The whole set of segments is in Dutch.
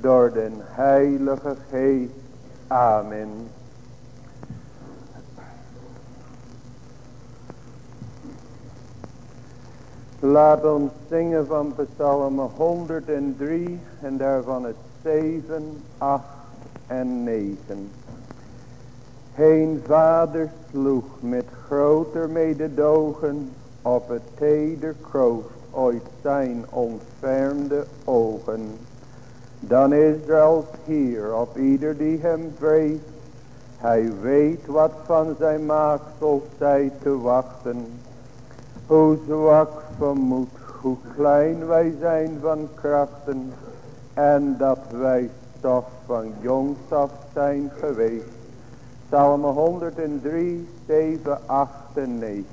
door den Heilige Geest. Amen. Laat ons zingen van Psalm 103 en daarvan het 7, 8 en 9. Heen vader sloeg met groter mededogen op het teder kroost ooit zijn ontfermde ogen. Dan Israëls hier op ieder die hem vreest. Hij weet wat van zijn maaksel zij te wachten. Hoe zwak vermoed, hoe klein wij zijn van krachten. En dat wij toch van jongs af zijn geweest. Psalm 103, 7, 8 en 9.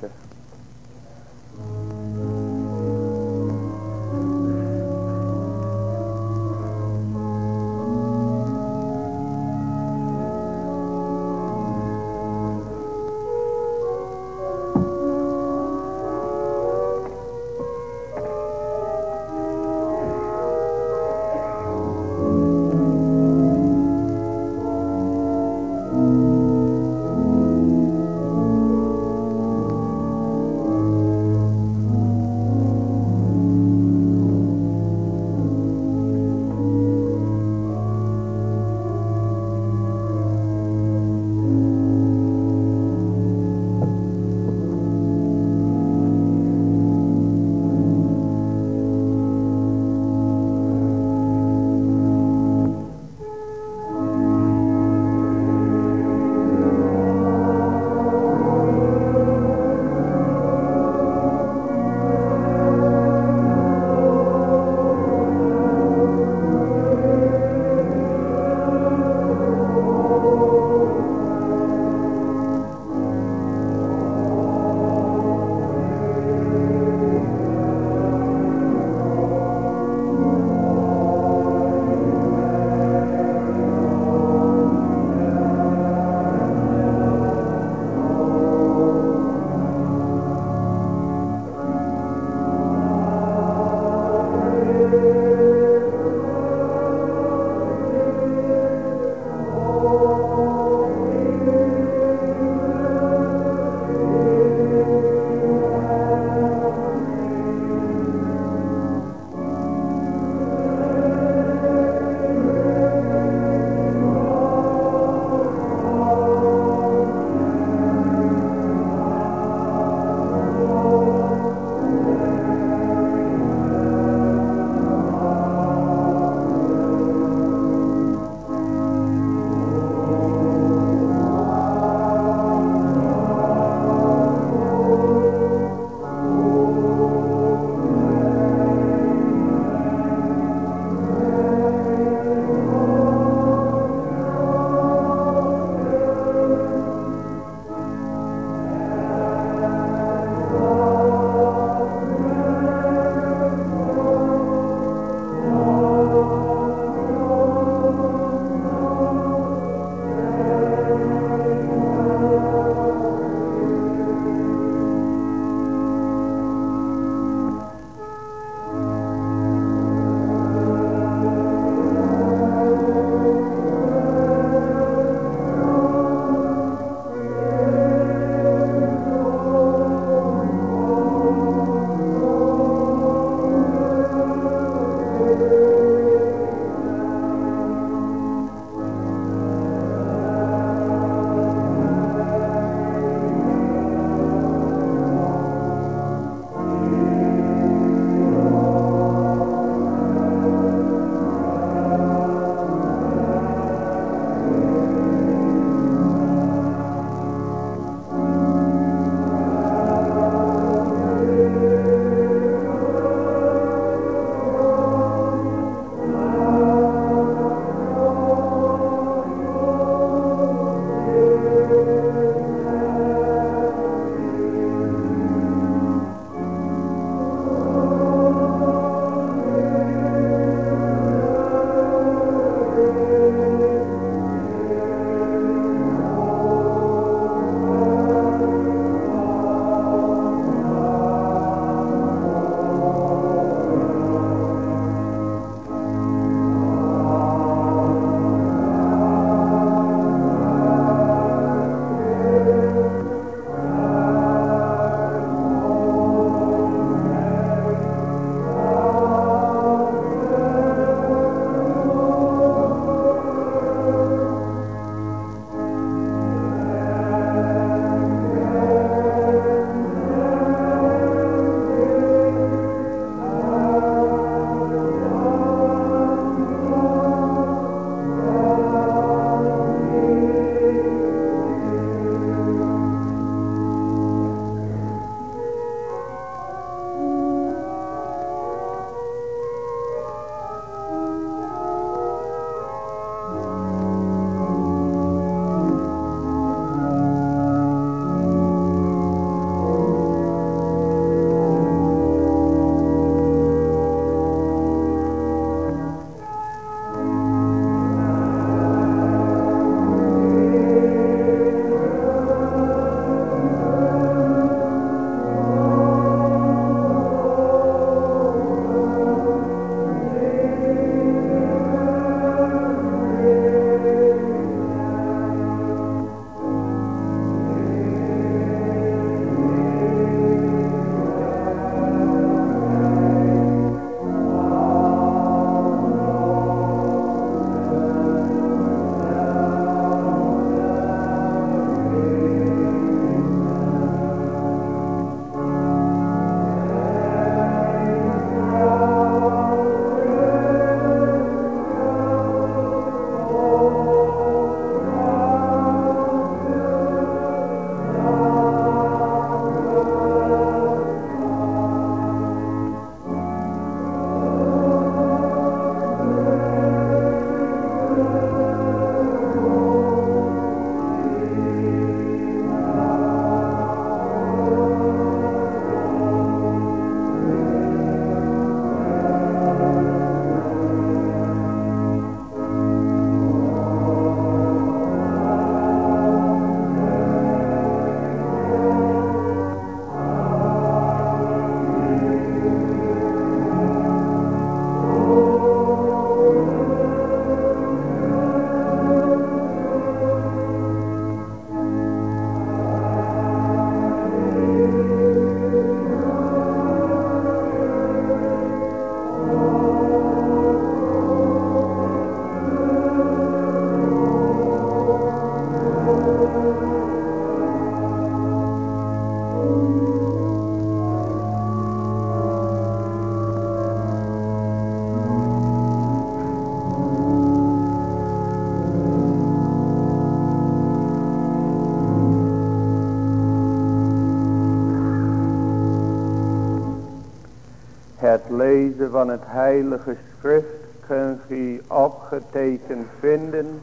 Van het heilige schrift kun je opgetekend vinden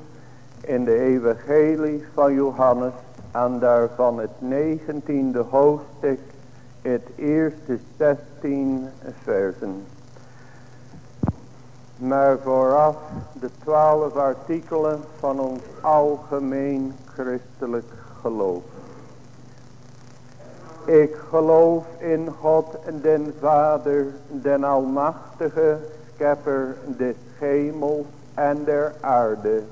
in de evangelie van Johannes en daarvan het negentiende hoofdstuk, het eerste zestien versen. Maar vooraf de twaalf artikelen van ons algemeen christelijk geloof. Ik geloof in God den Vader, den Almachtige, schepper des hemels en der aarde.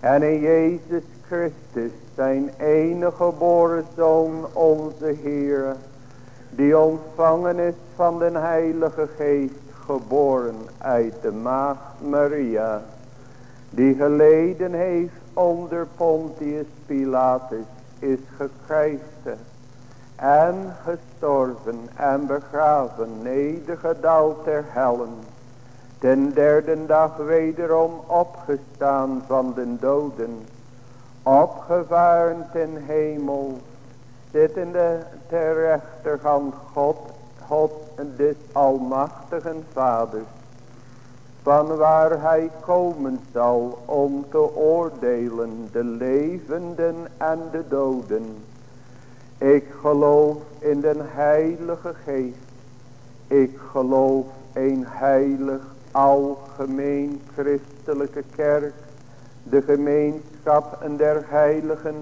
En in Jezus Christus, zijn enige geboren Zoon, onze Heer, die ontvangen is van den Heilige Geest, geboren uit de maagd Maria, die geleden heeft onder Pontius Pilatus, is gekruisigd en gestorven en begraven, nedergedaald ter hellen, ten derde dag wederom opgestaan van den doden, opgevaren ten hemel, zittende ter rechterhand God, God des almachtigen vaders, van waar hij komen zal om te oordelen de levenden en de doden. Ik geloof in den heilige geest. Ik geloof een heilig algemeen christelijke kerk. De gemeenschap en der heiligen.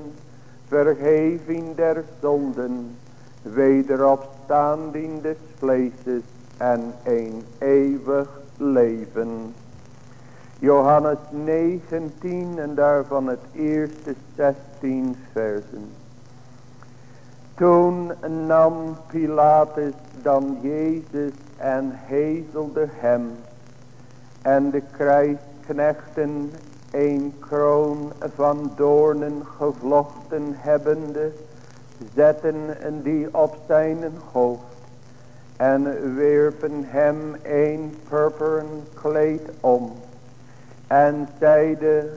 Vergeving der zonden. Wederopstanding des vleeses. En een eeuwig leven. Johannes 19 en daarvan het eerste 16 versen. Toen nam Pilatus dan Jezus en hezelde hem. En de krijgsknechten een kroon van doornen gevlochten hebbende, zetten die op zijn hoofd. En werpen hem een purperen kleed om. En zeide,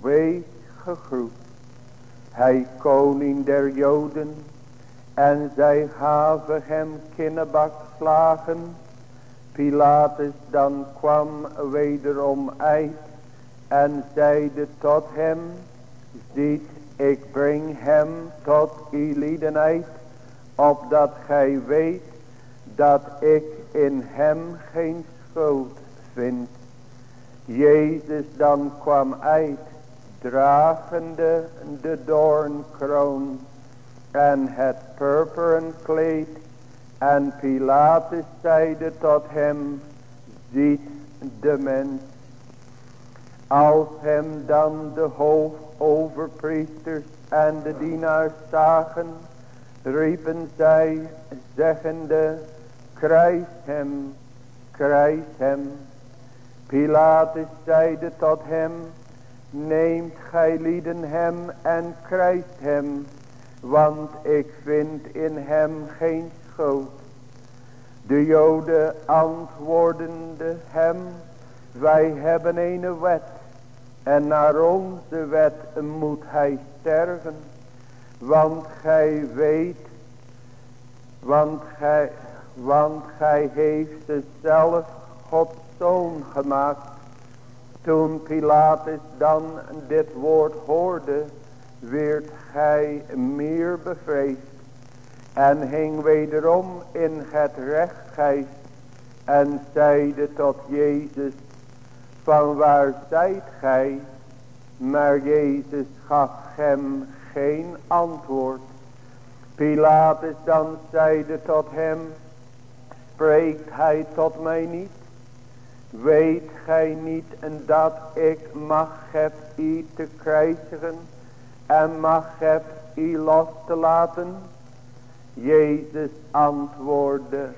wees gegroet, hij koning der Joden en zij gaven hem slagen. Pilatus dan kwam wederom uit. En zeide tot hem. Ziet ik breng hem tot uit. Opdat gij weet dat ik in hem geen schuld vind. Jezus dan kwam uit. Dragende de doornkroon en het purperen kleed. En Pilatus zeide tot hem, ziet de mens. Als hem dan de hoofdoverpriesters en de dienaars zagen, riepen zij, zeggende, kruis hem, kruis hem. Pilatus zeide tot hem, neemt gij lieden hem en kruist hem, want ik vind in hem geen schuld. De joden antwoordende hem, wij hebben een wet en naar onze wet moet hij sterven. Want gij weet, want gij, want gij heeft zelf Gods zoon gemaakt. Toen Pilatus dan dit woord hoorde, werd hij meer bevreesd en hing wederom in het rechtgeest en zeide tot Jezus, van waar zijt gij? Maar Jezus gaf hem geen antwoord. Pilatus dan zeide tot hem, spreekt hij tot mij niet? Weet gij niet dat ik mag heb te krijgen en mag heb u los te laten? Jezus antwoordde,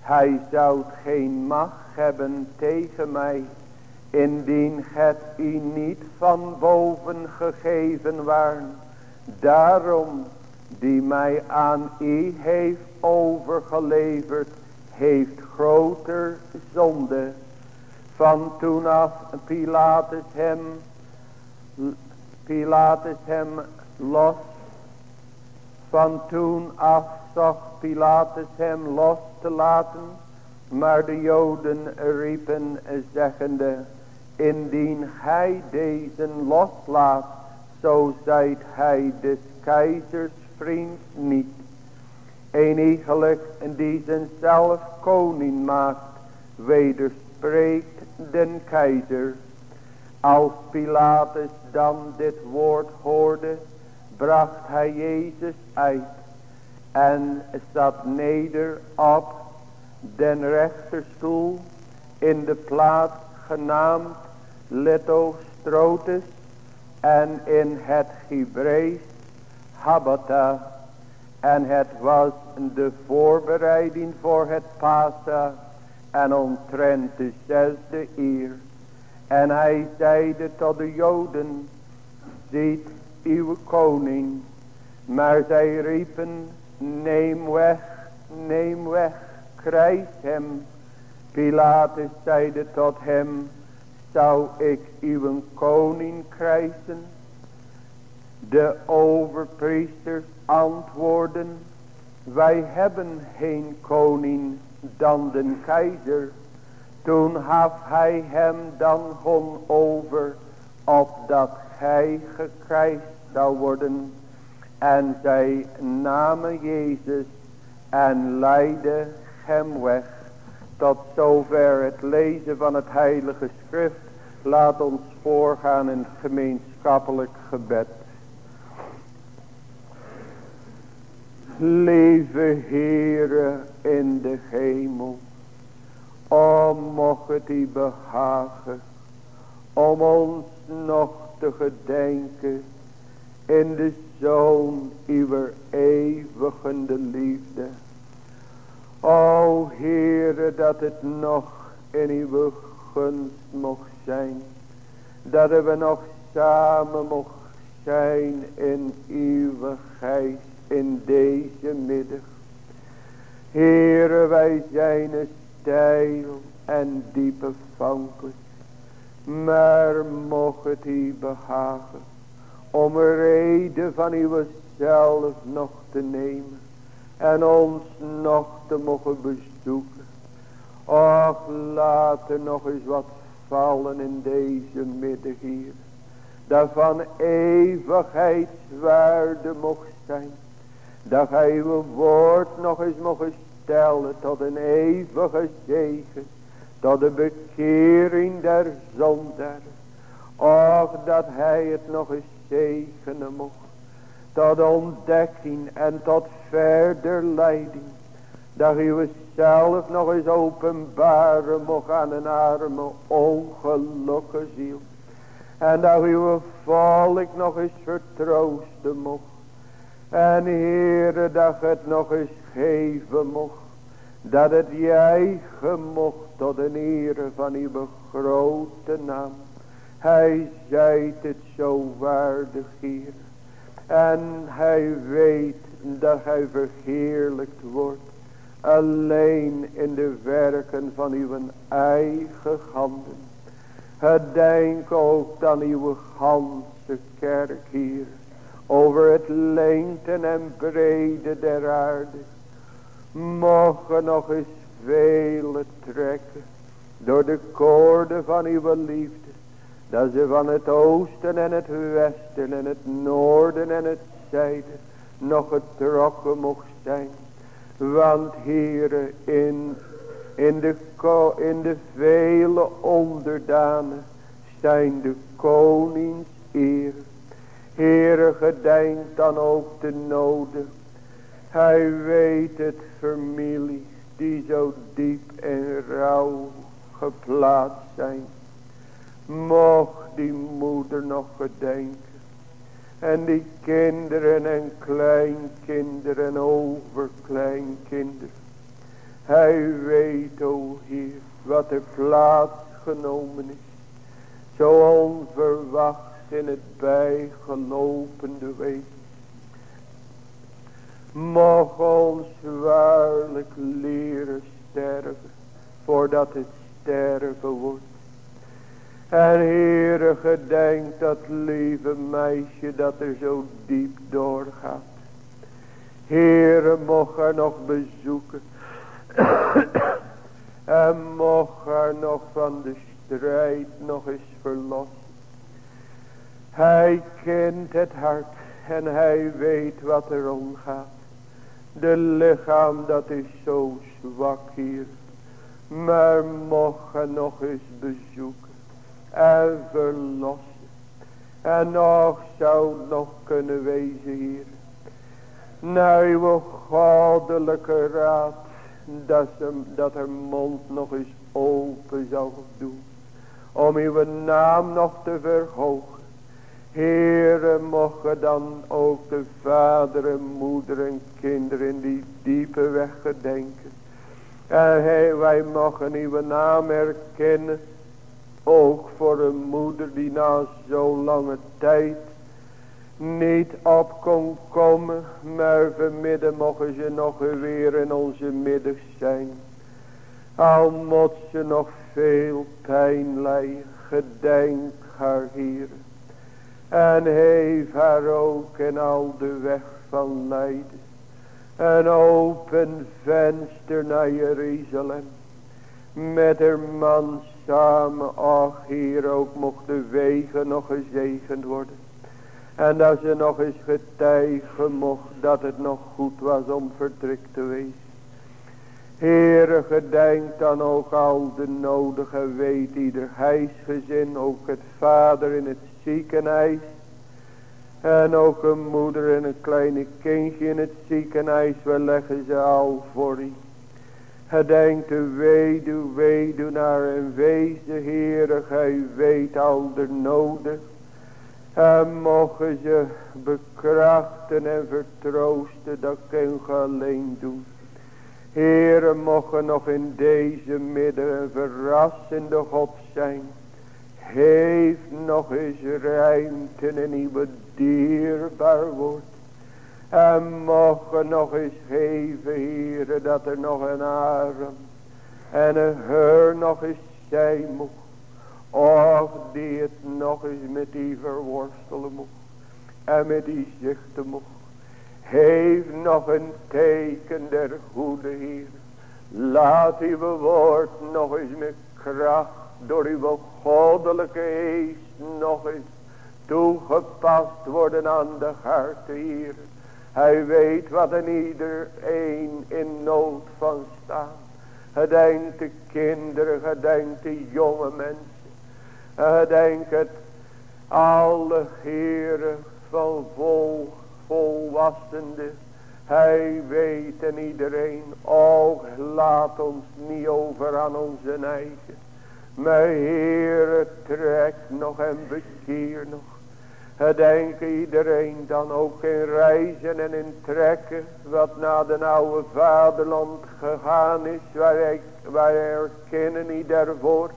hij zou geen macht hebben tegen mij, indien het u niet van boven gegeven waren. Daarom, die mij aan u heeft overgeleverd, heeft groter zonde. Van toen af Pilatus hem Pilatus hem los. Van toen af zocht Pilatus hem los te laten. Maar de Joden riepen zeggende, indien hij deze loslaat, zo zijt hij des keizers vriend niet. Enigelijk die zelf koning maakt, wederspreekt den keizer. Als Pilatus dan dit woord hoorde, bracht hij Jezus uit en zat neder op den rechterstoel in de plaats genaamd Lithostrotus en in het Hebreeuws Habata. En het was de voorbereiding voor het Pasa en omtrent de zesde eer. En hij zeide tot de Joden, ziet uw koning. Maar zij riepen, neem weg, neem weg, krijg hem. Pilatus zeide tot hem, zou ik uw koning krijgen? De overpriesters antwoorden, wij hebben geen koning dan den keizer. Toen gaf hij hem dan gewoon over, opdat hij gekrijsd zou worden. En zij namen Jezus en leidden hem weg. Tot zover het lezen van het heilige schrift. Laat ons voorgaan in gemeenschappelijk gebed. Lieve Heere in de hemel. O mocht het u behagen. Om ons nog te gedenken. In de Zoon uw eeuwigende liefde. O Heere dat het nog in uw gunst mocht zijn. Dat we nog samen mocht zijn in uw geest in deze middag. Heere, wij zijn stijl en diepe vankelijk. Maar mocht het u behagen om een reden van uw zelf nog te nemen. En ons nog te mogen bezoeken. Och, laat er nog eens wat vallen in deze middag hier. Dat van eeuwigheidswaarde mocht zijn. Dat gij uw woord nog eens mogen stellen tot een eeuwige zegen. Tot de bekering der zondaar. Och dat hij het nog eens zegenen mocht. Tot ontdekking en tot verder leiding. Dat u zelf nog eens openbaren mocht aan een arme ongelukkige ziel. En dat uw volk nog eens vertroosten mocht. En Heere, dat het nog eens geven mocht. Dat het jij gemocht tot een ere van uw grote naam. Hij zijt het zo waardig, Heer. En hij weet dat hij verheerlijkt wordt. Alleen in de werken van uw eigen handen. Gedenk ook aan uw ganse kerk hier over het lengte en brede der aarde. Mogen nog eens vele trekken door de koorden van uw liefde. Dat ze van het oosten en het westen en het noorden en het zuiden nog getrokken mocht zijn. Want Heere, in, in, de, in de vele onderdanen zijn de konings eer. Heere, gedenk dan ook de noden. Hij weet het familie die zo diep in rouw geplaatst zijn. Mocht die moeder nog gedenken. En die kinderen en kleinkinderen en overkleinkinderen. Hij weet, o Heer, wat er plaatsgenomen is. Zo onverwacht in het bijgelopende week. Mocht ons waarlijk leren sterven, voordat het sterven wordt. En Heere, gedenk dat lieve meisje dat er zo diep doorgaat. Heere, mocht haar nog bezoeken. En mocht haar nog van de strijd nog eens verlossen. Hij kent het hart en hij weet wat er omgaat. De lichaam dat is zo zwak hier. Maar mocht hij nog eens bezoeken en verlossen. En nog zou het nog kunnen wezen hier. Naar uw goddelijke raad. Dat, ze, dat er mond nog eens open zou doen. Om uw naam nog te verhogen. Heere, mogen dan ook de vader en moeder en kinderen in die diepe weg gedenken. En hey, wij mogen uw naam erkennen. Ook voor een moeder die na zo'n lange tijd niet op kon komen. Maar vanmiddag mogen ze nog weer in onze middag zijn. Al moet ze nog veel pijn. Gedenk haar hier. En heeft haar ook in al de weg van lijden. Een open venster naar Jeruzalem. Met haar man samen. Ach hier ook mocht de wegen nog gezegend worden. En dat ze nog eens getuigen mocht dat het nog goed was om vertrekt te wezen. Heere, gedenk dan ook al de nodige weet ieder huisgezin, ook het vader in het ziekenhuis. En ook een moeder en een kleine kindje in het ziekenhuis, we leggen ze al voor u. Gedenk de weduw, weduwnaar en wees de Heere, gij weet al de noden. En mogen ze bekrachten en vertroosten, dat kun je alleen doen. Heere, mogen nog in deze midden een verrassende God zijn. Heeft nog eens ruimte in uw dierbaar woord. En mogen nog eens geven, dat er nog een arm en een heur nog eens zijn moet. Of die het nog eens met die verworstelen moet. En met die zichten moet. Heeft nog een teken der goede Heer. Laat uw woord nog eens met kracht door uw goddelijke geest nog eens toegepast worden aan de harte hier. Hij weet wat een ieder een in nood van staat. Gedenk de kinderen, gedenk de jonge mensen. Gedenk het alle heren van vol, volwassende. Hij weet en iedereen. Oh, laat ons niet over aan onze eigen. Maar Heere, trek nog en bekeer nog. Gedenk iedereen dan ook in reizen en in trekken. Wat naar de oude vaderland gegaan is. Wij, wij erkennen niet daarvoor.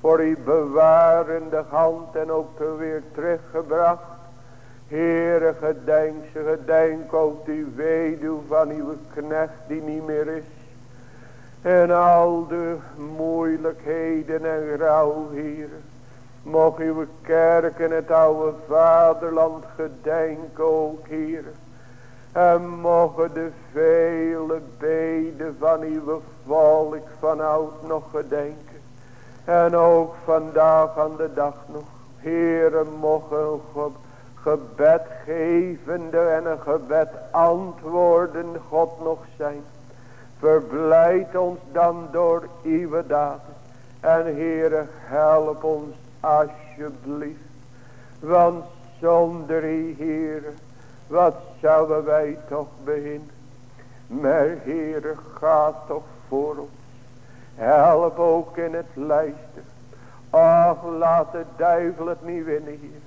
Voor die bewarende hand en ook weer teruggebracht. Heere, gedenk ze, gedenk ook die weduw van uw knecht die niet meer is. En al de moeilijkheden en rouw, Heer. Mocht uw kerk in het oude vaderland gedenken ook, Heer. En mogen de vele beden van uw volk van oud nog gedenken. En ook vandaag aan de dag nog. Heere, mogen een gebedgevende en een gebed antwoorden God nog zijn. Verblijd ons dan door uw daden. En Heere, help ons alsjeblieft. Want zonder u, Heere, wat zouden wij toch beginnen. Maar Heere, ga toch voor ons. Help ook in het lijsten. Ach, laat de duivel het niet winnen hier.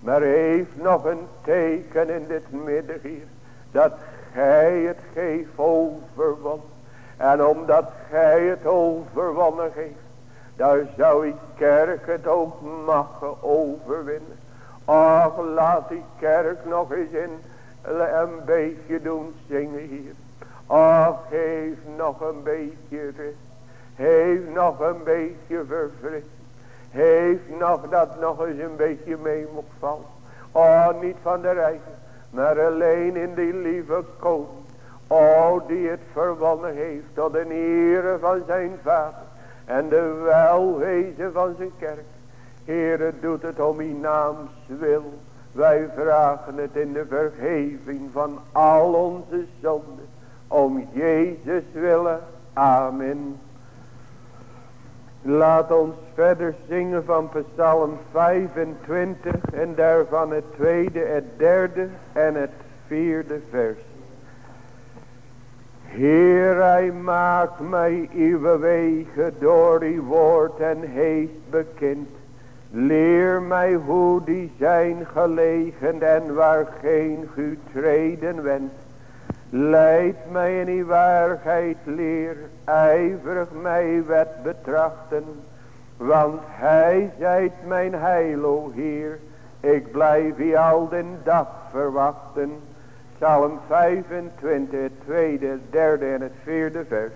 Maar heeft nog een teken in dit midden hier. Dat gij het geeft overwonnen. En omdat gij het overwonnen geeft. Dan zou die kerk het ook mogen overwinnen. Ach, laat die kerk nog eens in een beetje doen zingen hier. Ach, geef nog een beetje rust. Heeft nog een beetje verfrissing. Heeft nog dat nog eens een beetje mee moet vallen. Oh, niet van de rijken. Maar alleen in die lieve koning. Oh, die het verwonnen heeft tot de ere van zijn vader. En de welwezen van zijn kerk. Heere doet het om uw naams wil. Wij vragen het in de vergeving van al onze zonden. Om Jezus willen. Amen. Laat ons verder zingen van Psalm 25 en daarvan het tweede, het derde en het vierde vers. Heer, hij maakt mij uw wegen door uw woord en heeft bekend. Leer mij hoe die zijn gelegen en waar geen goed treden wens. Leid mij in die waarheid leer, ijverig mij wet betrachten. Want hij zijt mijn heil, o Heer. Ik blijf u al den dag verwachten. Psalm 25, het tweede, derde en het vierde vers.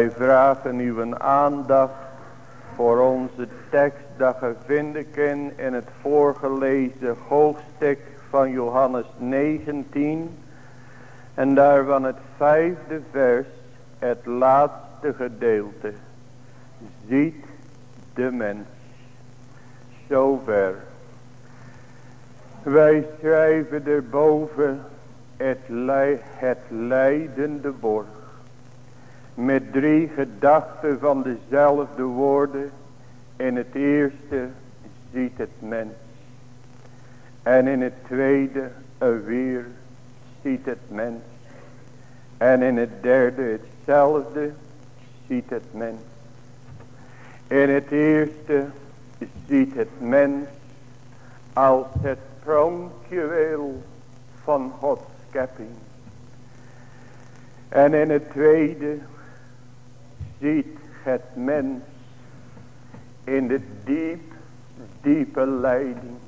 Wij vragen uw aandacht voor onze tekst dat we vinden kan in het voorgelezen hoofdstuk van Johannes 19 en daarvan het vijfde vers, het laatste gedeelte. Ziet de mens. Zover. Wij schrijven erboven het, het leidende borg. Met drie gedachten van dezelfde woorden. In het eerste ziet het mens. En in het tweede weer ziet het mens. En in het derde hetzelfde ziet het mens. In het eerste ziet het mens als het pronkjuweel van Gods schepping. En in het tweede ziet het mens in de diep, diepe leiding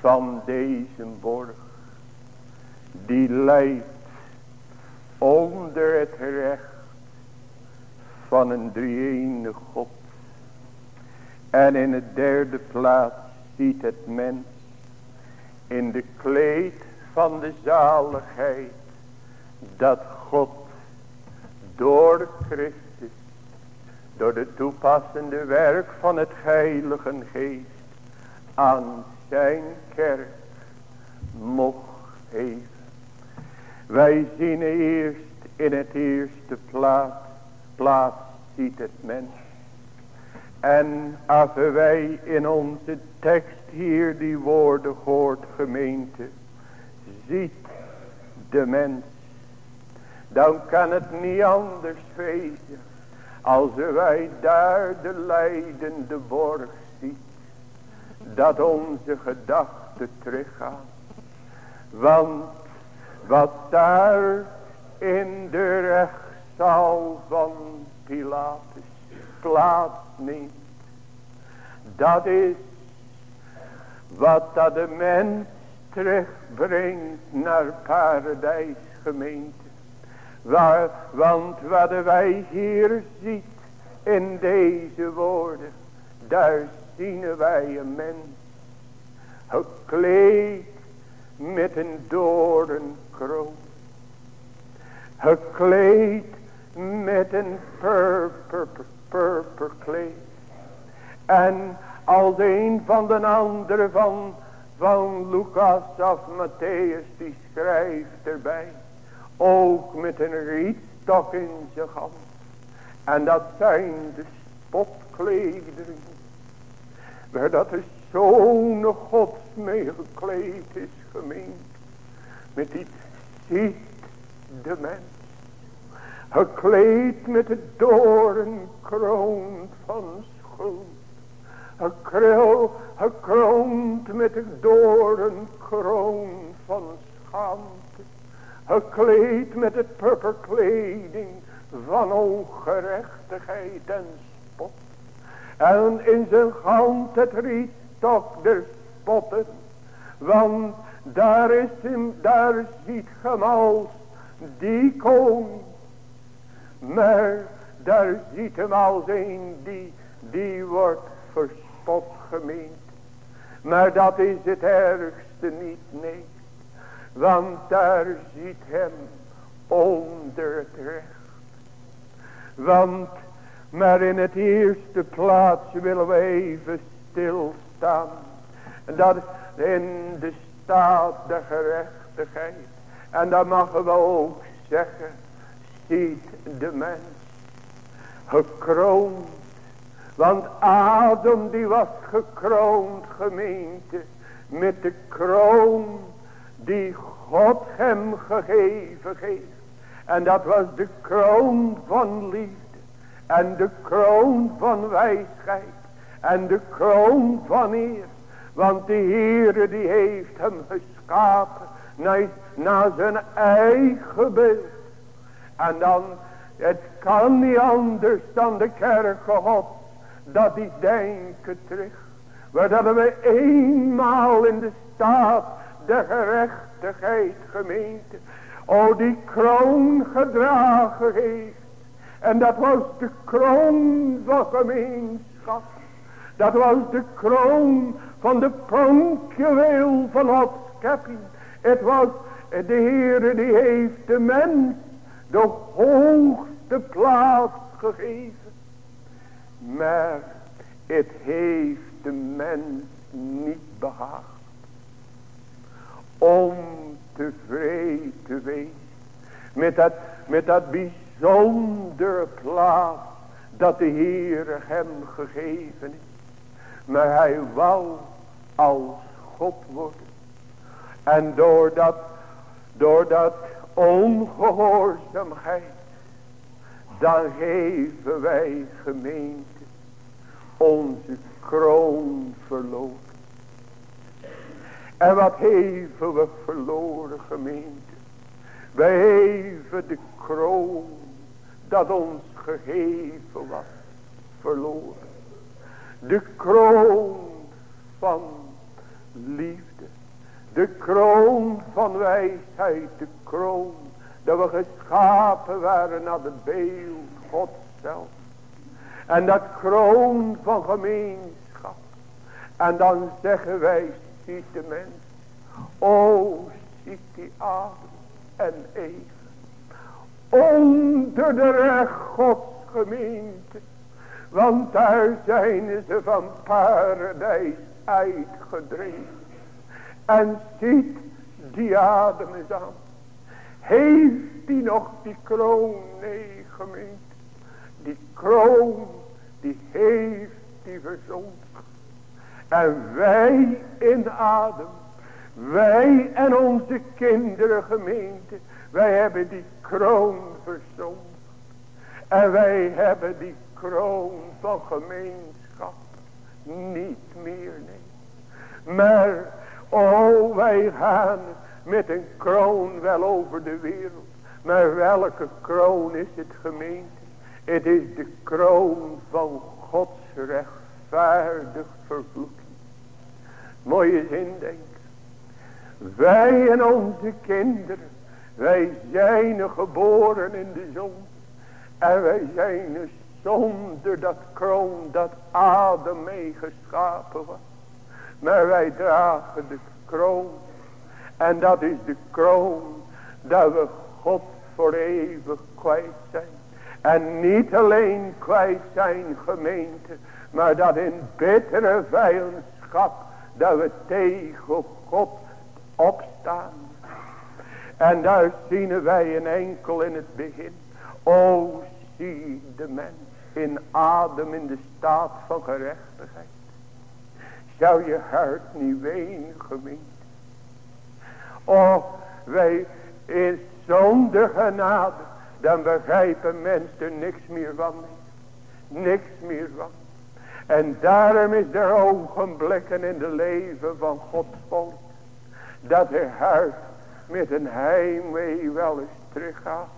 van deze borg. Die leidt onder het recht van een drie God. En in de derde plaats ziet het mens in de kleed van de zaligheid dat God door Christus, door de toepassende werk van het heilige geest aan zijn kerk mocht geven. Wij zien eerst in het eerste plaats, plaats ziet het mens. En als wij in onze tekst hier die woorden hoort gemeente. Ziet de mens. Dan kan het niet anders wezen. Als wij daar de leidende borg ziet. Dat onze gedachten teruggaan. Want wat daar in de rechtszaal van Pilatus plaatsneemt. Dat is wat dat de mens terugbrengt naar paradijs gemeente. Waar, want wat wij hier ziet in deze woorden. Daar zien wij een mens. Gekleed met een doornkroon. Gekleed met een purper, purper kleed. En als een van de andere van, van Lucas of Matthäus die schrijft erbij. Ook met een rietstok in zijn hand. En dat zijn de spotklederen. Waar dat de Zoon Gods mee gekleed is gemeend. Met die ziet de mens. Gekleed met de doornkroon van schuld gekroond met de doornkroon van schaamte. Gekleed met het purperkleding van ongerechtigheid en spot. En in zijn hand het rietstok der spotten. Want daar is hem, daar ziet hem als die koning. Maar daar ziet hem als een die, die wordt verstoord spot gemeend. Maar dat is het ergste niet, nee. Want daar ziet hem onder het recht. Want, maar in het eerste plaats willen we even stilstaan. En dat in de staat de gerechtigheid. En dan mogen we ook zeggen, ziet de mens gekroond want Adam die was gekroond gemeente. Met de kroon die God hem gegeven heeft. En dat was de kroon van liefde. En de kroon van wijsheid. En de kroon van eer. Want de Heere die heeft hem geschapen. Naar zijn eigen beeld. En dan, het kan niet anders dan de kerk God dat die denken terug. Waar dat we eenmaal in de staat de gerechtigheid gemeente. O die kroon gedragen heeft. En dat was de kroon van gemeenschap. Dat was de kroon van de pronkjuweel van schepping. Het was de Heere die heeft de mens de hoogste plaats gegeven. Maar het heeft de mens niet behaagd. Om tevreden. Met dat, met dat bijzondere plaats dat de Heer hem gegeven is. Maar hij wou als God worden. En door dat, door dat ongehoorzaamheid. Dan geven wij gemeente onze kroon verloren. En wat hebben we verloren gemeente? Wij hebben de kroon dat ons gegeven was verloren. De kroon van liefde. De kroon van wijsheid. De kroon dat we geschapen waren naar de beeld God zelf. En dat kroon van gemeenschap. En dan zeggen wij, ziet de mens. O, ziet die adem en even. Onder de recht Gods gemeente. Want daar zijn ze van paradijs uitgedreven. En ziet die adem eens aan. Heeft die nog die kroon? Nee, gemeente. Die kroon, die heeft die verzond. En wij in adem. Wij en onze kinderen gemeente. Wij hebben die kroon verzond. En wij hebben die kroon van gemeenschap. Niet meer, nee. Maar, oh wij gaan met een kroon wel over de wereld. Maar welke kroon is het gemeente? Het is de kroon van Gods rechtvaardig Mooie zin denk. Wij en onze kinderen. Wij zijn geboren in de zon. En wij zijn zonder dat kroon dat adem meegeschapen was. Maar wij dragen de kroon. En dat is de kroon dat we God voor eeuwig kwijt zijn. En niet alleen kwijt zijn gemeente. Maar dat in bittere vijandschap. Dat we tegen God opstaan. En daar zien wij een enkel in het begin. O zie de mens in adem in de staat van gerechtigheid. Zou je hart niet ween gemeente. O wij in zonder genade dan begrijpen mensen niks meer van. Niks meer van. En daarom is er ogenblikken in de leven van Gods volk. Dat er hart met een heimwee wel eens teruggaat.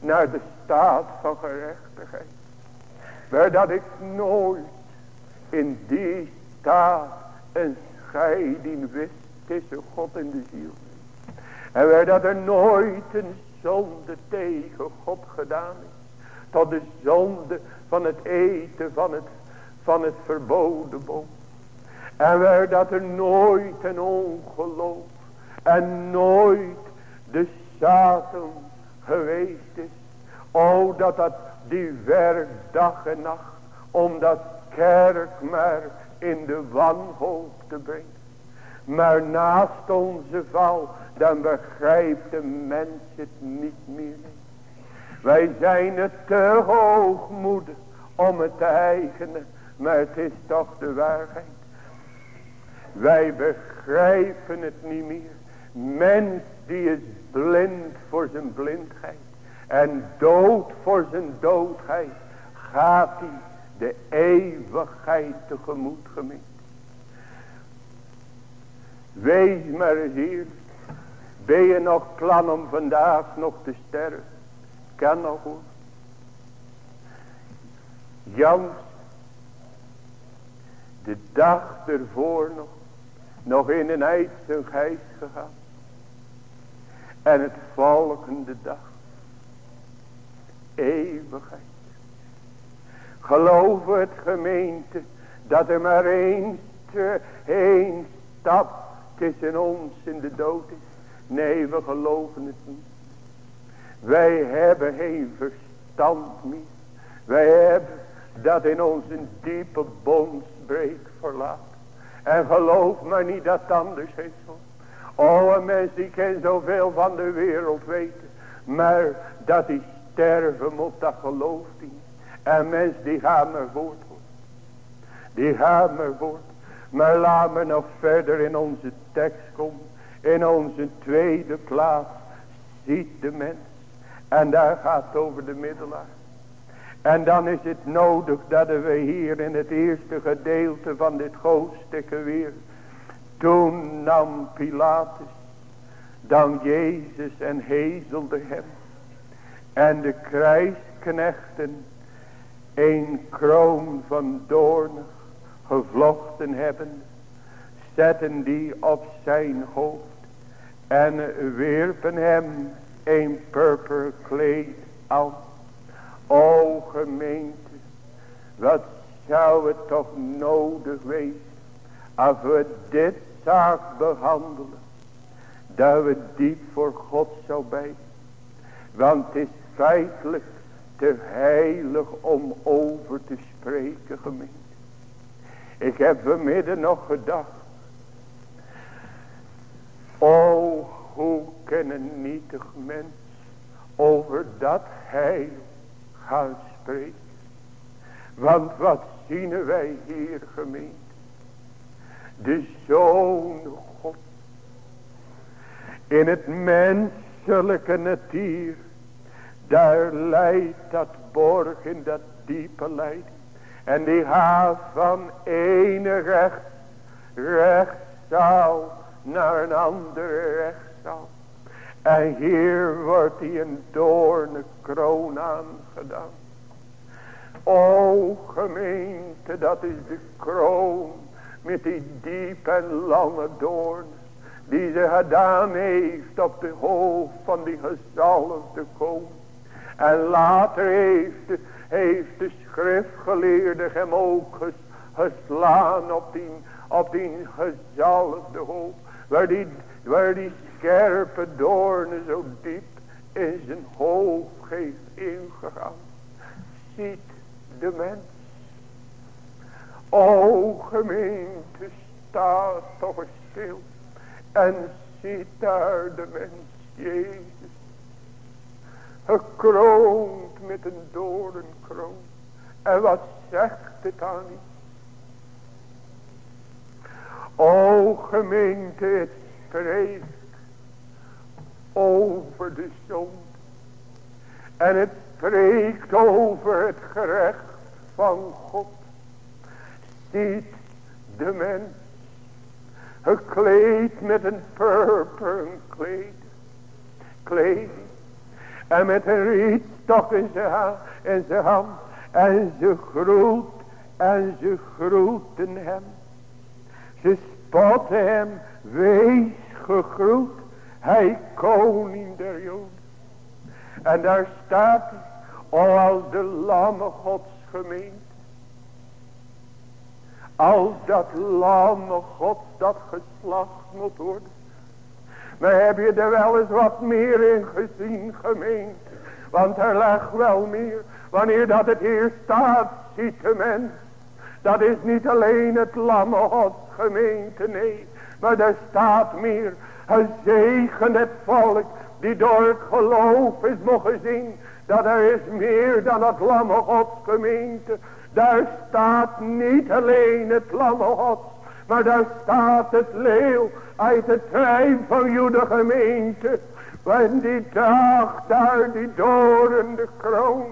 Naar de staat van gerechtigheid. Maar dat ik nooit in die staat een scheiding wist tussen God en de ziel. En waar dat er nooit een zonde tegen God gedaan is. Tot de zonde van het eten van het, van het verboden boom. En waar dat er nooit een ongeloof en nooit de Satan geweest is. O dat dat die werk dag en nacht om dat kerk maar in de wanhoop te brengen. Maar naast onze val dan begrijpt de mens het niet meer. Wij zijn het te hoogmoedig om het te eigenen, maar het is toch de waarheid. Wij begrijpen het niet meer. Mens die is blind voor zijn blindheid en dood voor zijn doodheid, gaat hij de eeuwigheid tegemoet gemeen. Wees maar hier ben je nog plan om vandaag nog te sterven? Kan nog hoor. Jans. De dag ervoor nog. Nog in een zijn geest gegaan. En het volgende dag. Eeuwigheid. Geloof het gemeente. Dat er maar één, één stap tussen ons in de dood is. Nee, we geloven het niet. Wij hebben geen verstand meer. Wij hebben dat in onze diepe bondsbreek verlaat. En geloof maar niet dat het anders is. Hoor. Oh, een mens die kan zoveel van de wereld weten. Maar dat hij sterven moet, dat gelooft hij. En mens die gaat maar voort. Die gaat maar voort. Maar laat me nog verder in onze tekst komen. In onze tweede plaats ziet de mens. En daar gaat over de middelaar. En dan is het nodig dat we hier in het eerste gedeelte van dit hoofdstuk weer. Toen nam Pilatus dan Jezus en hezelde hem. En de krijgsknechten een kroon van doornen gevlochten hebben. Zetten die op zijn hoofd. En wierpen hem een purper kleed aan. O gemeente, wat zou het toch nodig wezen als we dit zaak behandelen. Dat we diep voor God zou bij. Want het is feitelijk te heilig om over te spreken gemeente. Ik heb vanmiddag nog gedacht. O, hoe kan een nietig mens over dat heil spreken. Want wat zien wij hier gemeend. De Zoon God. In het menselijke natuur. Daar leidt dat borg in dat diepe leiding. En die gaat van ene rechts, rechtszaal naar een andere rechtszaal. En hier wordt hij een doorne kroon aangedaan. O gemeente, dat is de kroon met die diep en lange doorn. Die ze gedaan heeft op de hoofd van die gezalfde koning. En later heeft, heeft de schriftgeleerde hem ook geslaan op die, op die gezalfde hoofd. Waar die, waar die scherpe doornen zo diep in zijn hoofd heeft ingegaan. Ziet de mens. O gemeente, staat toch stil. En ziet daar de mens, Jezus. Gekroond met een doornkroon. En wat zegt het aan u? O gemeente, het spreekt over de zon. En het spreekt over het gerecht van God. Ziet de mens gekleed met een purperen kleed. Kleding. En met een rietstok in zijn, in zijn hand. En ze groet en ze groeten hem. Ze spotten hem. Wees gegroet hij koning der Joden. En daar staat hij. als de lamme gods gemeente. Als dat lamme gods dat geslacht moet worden. Maar heb je er wel eens wat meer in gezien gemeente. Want er ligt wel meer. Wanneer dat het hier staat ziet de mens. Dat is niet alleen het lamme gods gemeente nee. Maar er staat meer. Gezegend het volk die door het geloof is mogen zien. Dat er is meer dan het lamme gods gemeente. Daar staat niet alleen het lamme gods. Maar daar staat het leeuw uit het trein van Jude gemeente. Want die draagt daar die dorende kroon.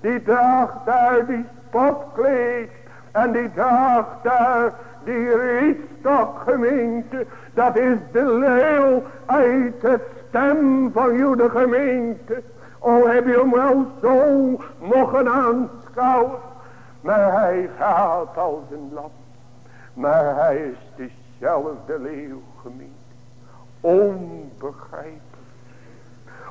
Die draagt daar die spotkleed. En die draagt daar die rietstok gemeente. Dat is de leeuw uit het stem van Jude gemeente. O heb je hem wel zo mogen aanschouwen. Maar hij gaat als een lam. Maar hij is dezelfde leeuw gemeente. Onbegrijpelijk.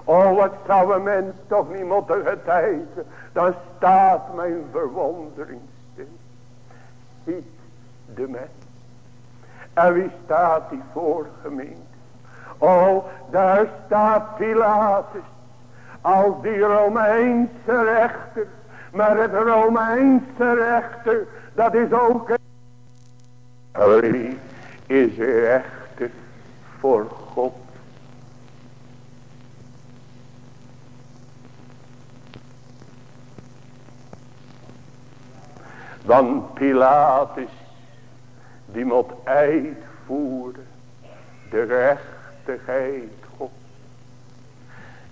Oh, wat zou een mens toch niet moeten getuigen. Dan staat mijn verwondering stil. Ziet de mens. En wie staat die voor gemeente? Oh, daar staat Pilatus. Als die Romeinse rechter. Maar het Romeinse rechter, dat is ook... Hij is rechter voor God. Want Pilatus, die moet uitvoeren de rechtigheid God.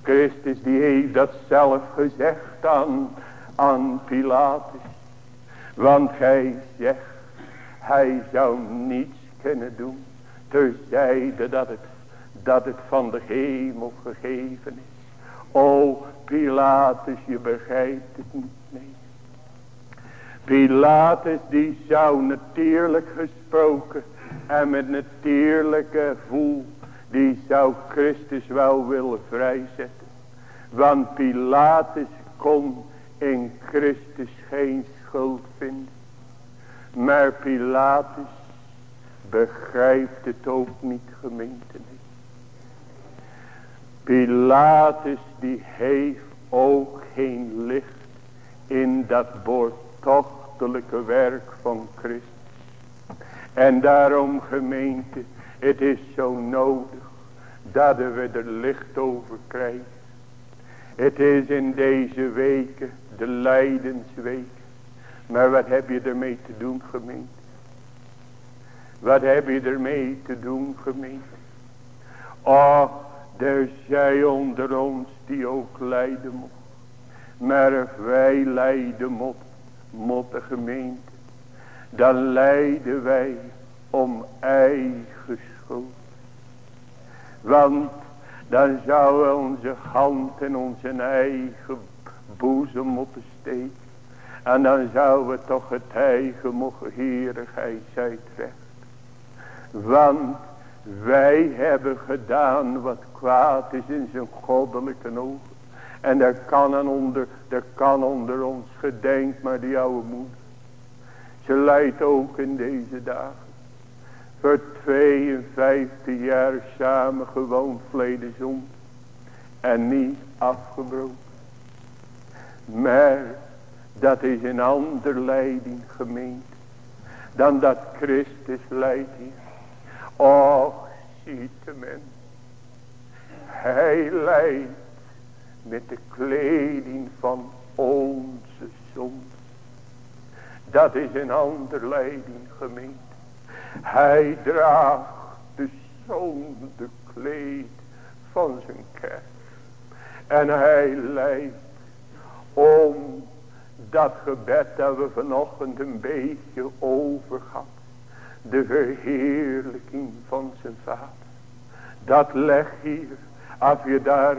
Christus die heeft dat zelf gezegd aan, aan Pilatus. Want hij zegt, hij zou niets kunnen doen. Terzijde dat het, dat het van de hemel gegeven is. O Pilatus, je begrijpt het niet. Pilatus die zou natuurlijk gesproken en met natuurlijke voel die zou Christus wel willen vrijzetten. Want Pilatus kon in Christus geen schuld vinden. Maar Pilatus begrijpt het ook niet gemeente. Pilatus die heeft ook geen licht in dat bord hartstochtelijke werk van Christus. En daarom gemeente, het is zo nodig dat we er licht over krijgen. Het is in deze weken de lijdensweek. Maar wat heb je ermee te doen gemeente? Wat heb je ermee te doen gemeente? Oh, er zijn onder ons die ook lijden mochten. Maar wij lijden mochten mot de gemeente. Dan lijden wij om eigen schuld. Want dan zouden onze hand in onze eigen boezem moeten steken. En dan zouden we toch het eigen mogen heerigheid zijn recht. Want wij hebben gedaan wat kwaad is in zijn goddelijke ogen. En er kan, onder, er kan onder ons gedenkt maar die oude moeder. Ze leidt ook in deze dagen. Voor 52 jaar samen gewoon vleden zon. En niet afgebroken. Maar dat is een ander leiding gemeend. Dan dat Christus leidt hier. Och, ziet de mens. Hij leidt met de kleding van onze zon. Dat is een ander leiding gemeend. Hij draagt de zonde kleed van zijn kerk. En hij leidt om dat gebed dat we vanochtend een beetje overgaan. De verheerlijking van zijn vader. Dat leg hier als je daar,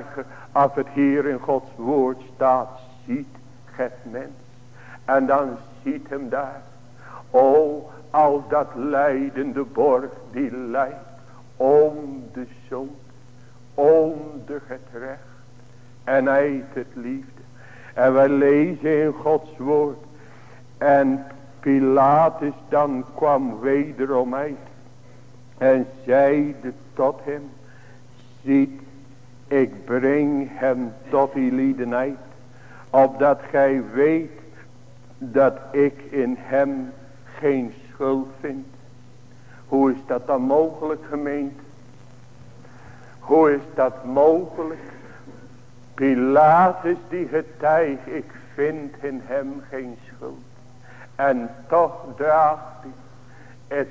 als het hier in Gods woord staat, ziet het mens. En dan ziet hem daar. O, al dat leidende borg die leidt om de zon, onder het recht en eet het liefde. En wij lezen in Gods woord. En Pilatus dan kwam wederom uit. En zeide tot hem. Ziet ik breng hem tot die liedenheid. Opdat gij weet dat ik in hem geen schuld vind. Hoe is dat dan mogelijk gemeend? Hoe is dat mogelijk? Pilatus die getuigt, ik vind in hem geen schuld. En toch draagt hij het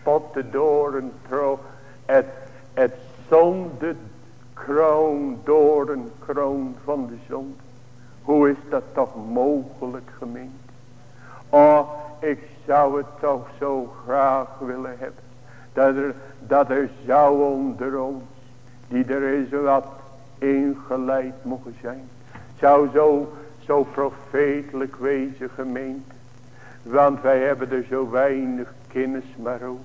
spotte door een tro, het, het zonde kroon door een kroon van de zon. Hoe is dat toch mogelijk gemeend? Oh, ik zou het toch zo graag willen hebben. Dat er, dat er zou onder ons, die er is wat ingeleid mogen zijn. Zou zo, zo profetelijk wezen gemeente. Want wij hebben er zo weinig kennis maar over.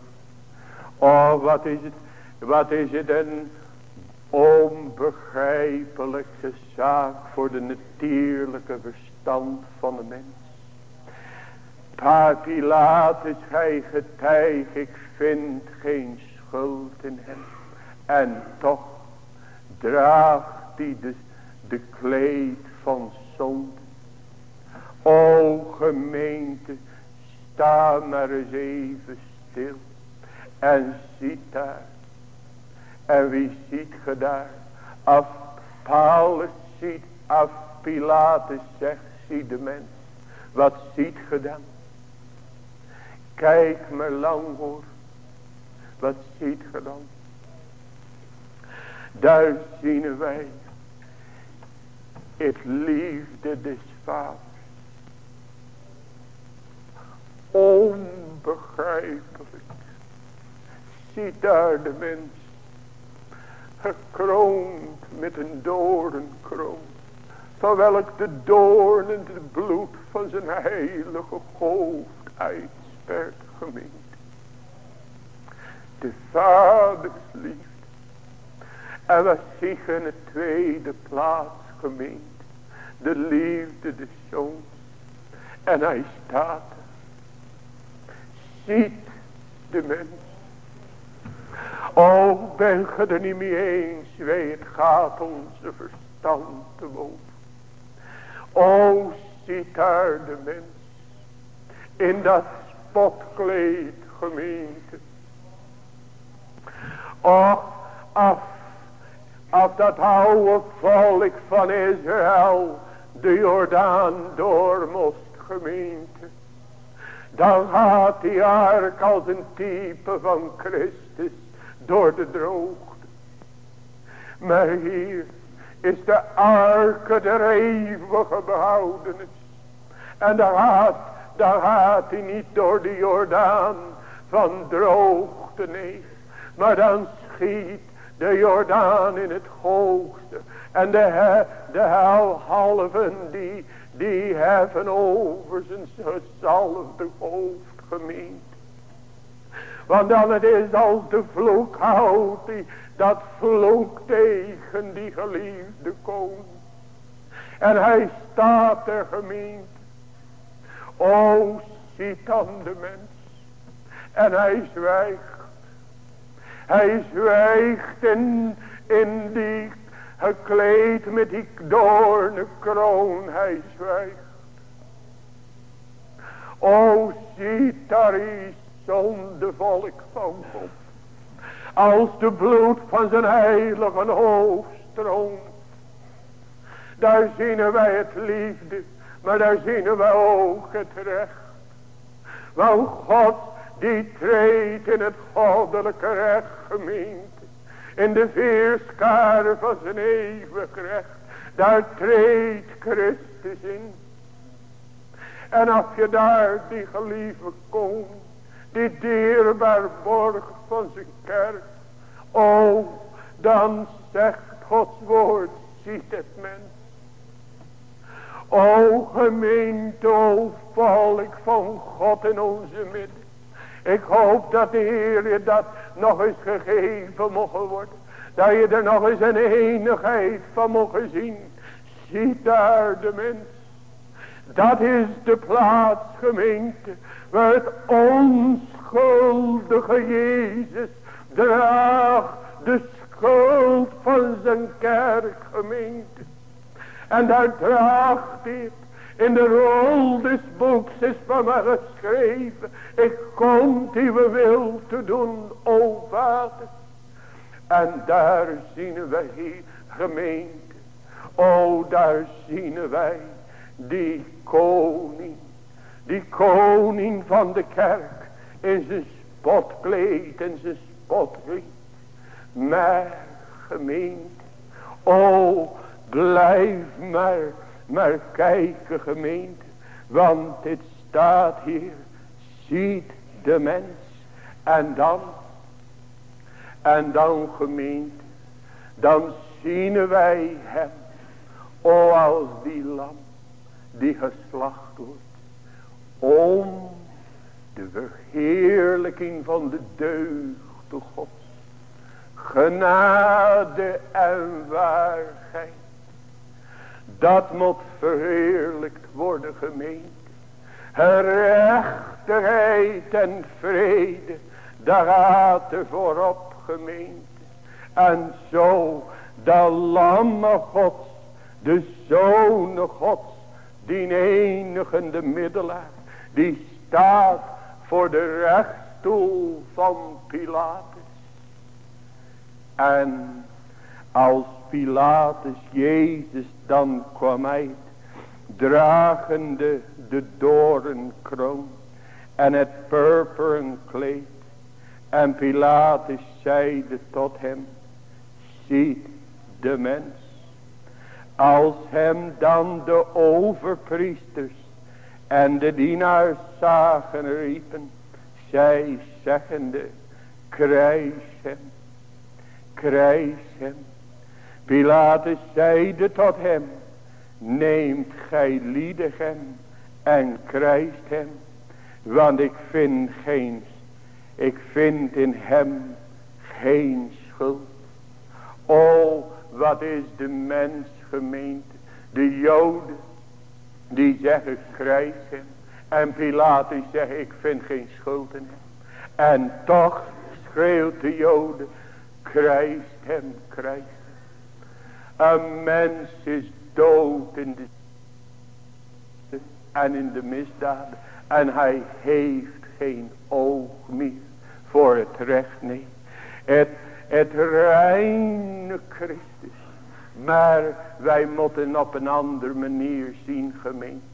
Oh, wat is het, wat is het een onbegrijpelijke zaak voor de natuurlijke verstand van de mens. Pa Pilatus, hij getuig, ik vind geen schuld in hem. En toch draagt hij de, de kleed van zonde. O gemeente, sta maar eens even stil. En ziet daar. En wie ziet ge daar? Af Paulus ziet, af Pilatus zegt, zie de mens. Wat ziet ge dan? Kijk maar lang hoor. Wat ziet ge dan? Daar zien wij het liefde des vaders. Onbegrijpelijk. Ziet daar de mens. Gekroond met een doornkroon. Van welk de doorn en het bloed van zijn heilige hoofd gemeend. De vaders liefde. En wat zich in de tweede plaats gemeend. De liefde des zoons. En hij staat. Ziet de mens. O, ben je er niet mee eens. Wij, het gaat onze verstand te boven. O, ziet daar de mens. In dat spotkleed gemeente. Och, af, af dat oude volk van Israël de Jordaan door moest gemeente. Dan gaat die ark als een type van Christus door de droogte. Maar hier is de arke der eeuwige behoudenis. En daar gaat, daar gaat hij niet door de Jordaan van droogte, nee. Maar dan schiet de Jordaan in het hoogste. En de, he, de helhalven die, die heffen over zijn gezalfde hoofd gemeend. Want dan het is als de vloek houdt die, dat vloek tegen die geliefde koning. En hij staat er gemeend. O, ziet dan de mens. En hij zwijgt. Hij zwijgt in, in die gekleed met die kroon. Hij zwijgt. O, ziet daar is zonde volk van God. Als de bloed van zijn heilige hoofd stroomt. Daar zien wij het liefde. Maar daar zien wij ook het recht. Want God die treedt in het goddelijke recht gemeente. In de veerskade van zijn eeuwig recht. Daar treedt Christus in. En als je daar die geliefde koning. Die dierbaar borg van zijn kerk. O, dan zegt Gods woord, ziet het mens. O gemeente, o volk van God in onze midden. Ik hoop dat de Heer je dat nog eens gegeven mogen worden. Dat je er nog eens een enigheid van mogen zien. Ziet daar de mens. Dat is de plaats gemeente. Waar het onschuldige Jezus draagt de schuld van zijn kerk gemeente. En daar draagt hij in de rol des boeks is van mij geschreven. Ik kom die we wil te doen, o vader. En daar zien wij gemeente. O daar zien wij die koning. Die koning van de kerk. In zijn spotkleed en zijn spotring. Maar gemeente. O blijf maar maar kijken gemeente. Want het staat hier. Ziet de mens. En dan. En dan gemeente. Dan zien wij hem. O als die lam. Die geslacht wordt. Om de verheerlijking van de deugde gods. genade en waarheid. Dat moet verheerlijkt worden gemeend. Rechtigheid en vrede, daar gaat er voorop gemeente. En zo de lamme gods, de zonen gods, die enige middelaar, die staat voor de rechtstoel van Pilatus. En als Pilatus Jezus dan kwam uit, dragende de doornkroon en het purperen kleed. En Pilatus zeide tot hem, zie de mens. Als hem dan de overpriesters en de dienaars zagen riepen, zij zeggende, kruis hem. Pilatus zeide tot hem, neemt gij liedig hem en kruist hem, want ik vind geen, ik vind in hem geen schuld. O, wat is de mens gemeente, de joden, die zeggen kruis hem. En Pilatus zegt ik vind geen schuld in hem. En toch schreeuwt de joden, kruist hem, hem. Een mens is dood in de en in de misdaden. En hij heeft geen oog meer voor het recht. Nee. Het, het reine Christus. Maar wij moeten op een andere manier zien gemeente.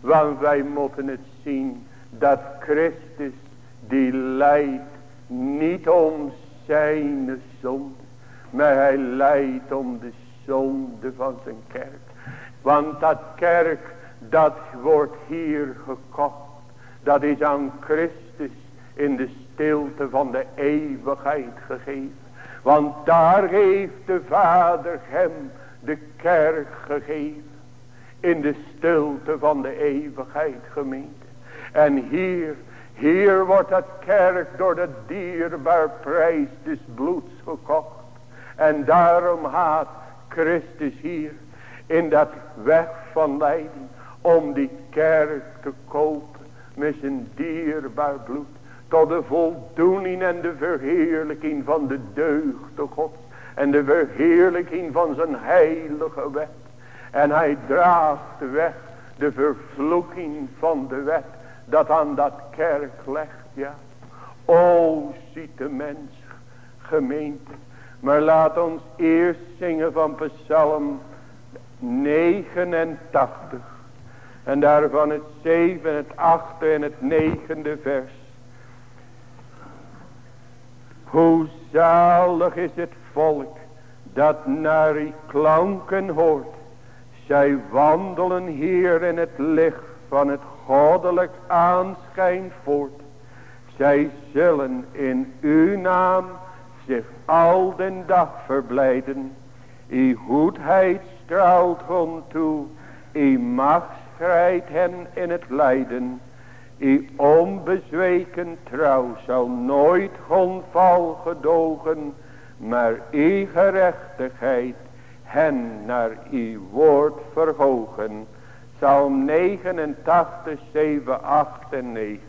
Want wij moeten het zien dat Christus die leidt niet om zijn zonde. Maar hij leidt om de zonde van zijn kerk. Want dat kerk dat wordt hier gekocht. Dat is aan Christus in de stilte van de eeuwigheid gegeven. Want daar heeft de Vader hem de kerk gegeven. In de stilte van de eeuwigheid gemeente. En hier, hier wordt het kerk door de dierbaar prijs des bloeds gekocht. En daarom haat Christus hier in dat weg van lijden. Om die kerk te kopen met zijn dierbaar bloed. Tot de voldoening en de verheerlijking van de deugde God. En de verheerlijking van zijn heilige wet. En hij draagt weg de vervloeking van de wet. Dat aan dat kerk legt, ja. O, ziet de mens, gemeente. Maar laat ons eerst zingen van Psalm 89. En daarvan het zeven, het achte en het negende vers. Hoe zalig is het volk dat naar die klanken hoort. Zij wandelen hier in het licht van het goddelijk aanschijn voort. Zij zullen in uw naam zich al den dag verblijden. Uw goedheid straalt gewoon toe. Uw macht hen in het lijden. Uw onbezweken trouw zal nooit val gedogen. Maar uw gerechtigheid hen naar uw woord verhogen. Psalm 89, 7, 8 en 9.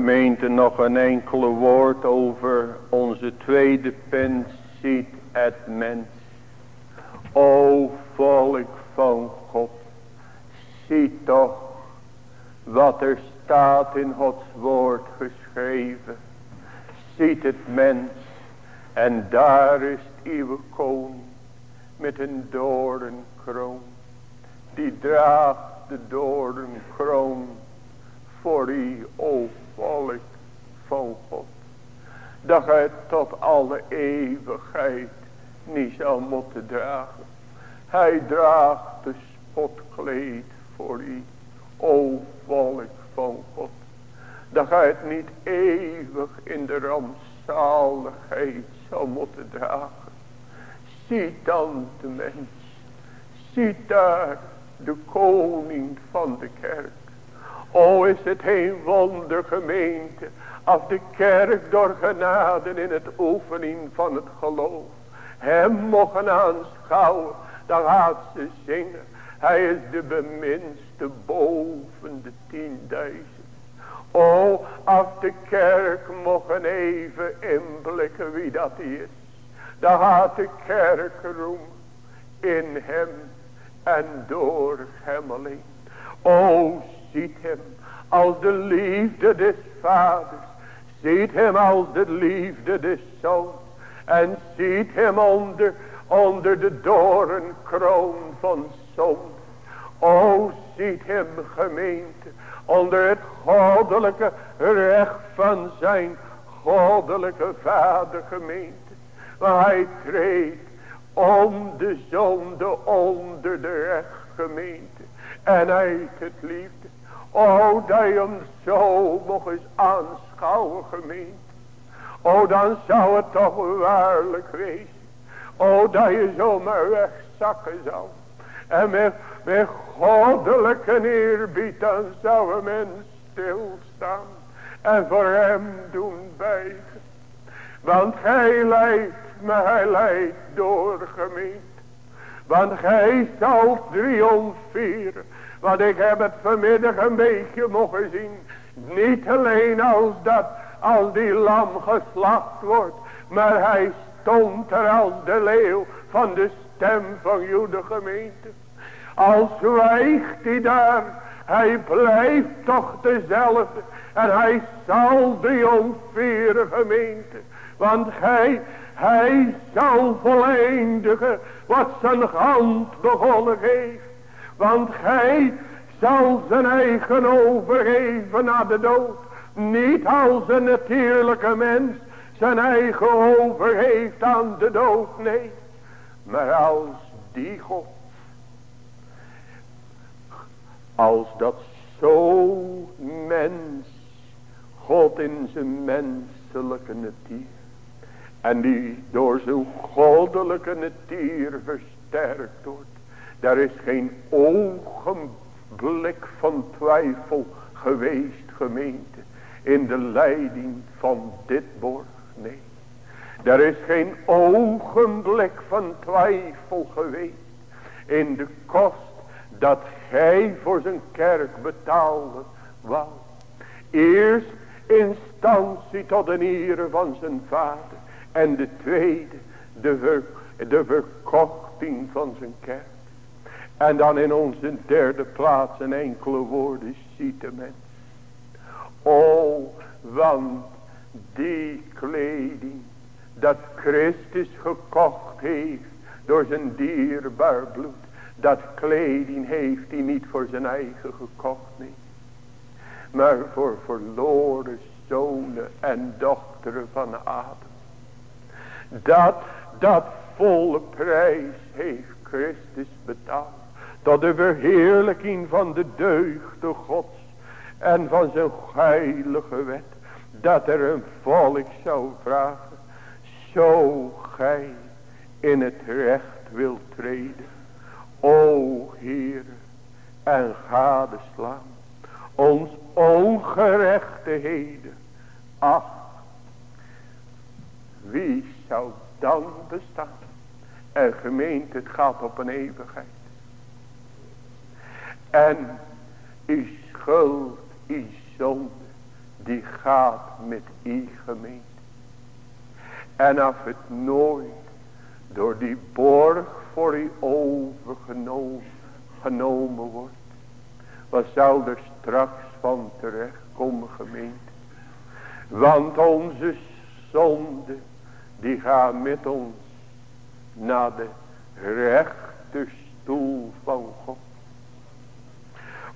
Gemeente nog een enkele woord over onze tweede punt ziet het mens. O volk van God, zie toch wat er staat in Gods woord geschreven. Ziet het mens en daar is uw koning met een doornkroon. Die draagt de doornkroon voor u, o volk van God. Dat hij tot alle eeuwigheid niet zal moeten dragen. Hij draagt de spotkleed voor u, o volk van God. Dat hij het niet eeuwig in de rampzaligheid zal moeten dragen. Ziet dan de mens. Ziet daar de koning van de kerk. O is het een wonder gemeente. Als de kerk door genade in het oefening van het geloof. Hem mogen aanschouwen. Dan gaat ze zingen. Hij is de beminste boven de tienduizend. O, als de kerk mogen even inblikken wie dat is. Dan gaat de kerk roem in hem en door hem alleen. O, ziet hem als de liefde des vaders. Ziet hem als de liefde des zoons. En ziet hem onder, onder de doornkroon van zon. O, ziet hem gemeente onder het goddelijke recht van zijn goddelijke vader gemeente. Hij treedt om de zonde onder de recht gemeente. En heeft het liefde. O, dat je hem zo mocht eens aanschouwen gemeente. O, dan zou het toch waarlijk wezen. O, dat je zomaar wegzakken zou. En met, met goddelijke eerbied dan zou mens stilstaan. En voor hem doen buigen. Want gij leidt, maar hij leidt door. Want gij zal triomferen. Want ik heb het vanmiddag een beetje mogen zien. Niet alleen als dat, als die lam geslacht wordt. Maar hij stond er als de leeuw van de stem van Jude gemeente. Al zwijgt hij daar, hij blijft toch dezelfde. En hij zal triomferen gemeente. Want hij, hij zal voleindigen wat zijn hand begonnen heeft. Want gij zal zijn eigen overgeven naar de dood. Niet als een natuurlijke mens zijn eigen overgeeft aan de dood. Nee. Maar als die God. Als dat zo mens. God in zijn menselijke natuur. En die door zijn goddelijke natuur versterkt wordt. Daar is geen ogenblik van twijfel geweest gemeente. In de leiding van dit borg. Nee. Er is geen ogenblik van twijfel geweest. In de kost dat gij voor zijn kerk betaalde. Wou. Eerst instantie tot de nieren van zijn vader. En de tweede, de, ver, de verkochting van zijn kerk. En dan in onze derde plaats een enkele woorden ziet de mens. O, want die kleding dat Christus gekocht heeft door zijn dierbaar bloed. Dat kleding heeft hij niet voor zijn eigen gekocht, nee. Maar voor verloren zonen en dochteren van Adam. Dat, dat volle prijs heeft Christus betaald. Tot de verheerlijking van de deugde gods. En van zijn heilige wet. Dat er een volk zou vragen. Zo gij in het recht wilt treden. O Heer. En gadeslaan. Ons ongerechtigheden. Ach. Wie zou dan bestaan? En gemeente, het gaat op een eeuwigheid. En uw schuld, uw zonde, die gaat met i gemeente. En als het nooit door die borg voor u overgenomen genomen wordt. Wat zou er straks van terecht komen gemeente. Want onze zonde die gaan met ons naar de rechterstoel van God.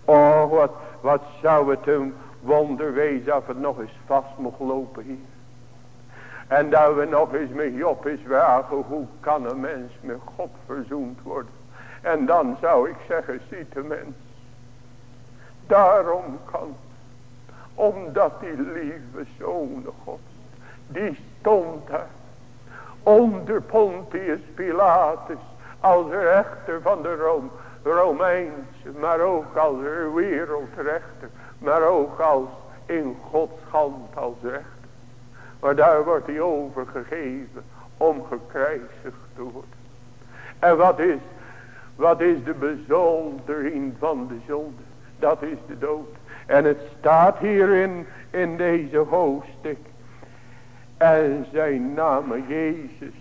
Oh wat, wat zou het een wonder wezen als het nog eens vast mocht lopen hier. En dat we nog eens met Job eens wagen. Hoe kan een mens met God verzoend worden. En dan zou ik zeggen. Ziet de mens. Daarom kan. Omdat die lieve zoon God. Die stond daar. Onder Pontius Pilatus. Als rechter van de Rome, Romeinse. Maar ook als wereldrechter. Maar ook als in Gods hand als rechter. Maar daar wordt hij overgegeven om gekruisigd te worden. En wat is, wat is de bezondering van de zonde? Dat is de dood. En het staat hierin in deze hoofdstuk. En zijn naam Jezus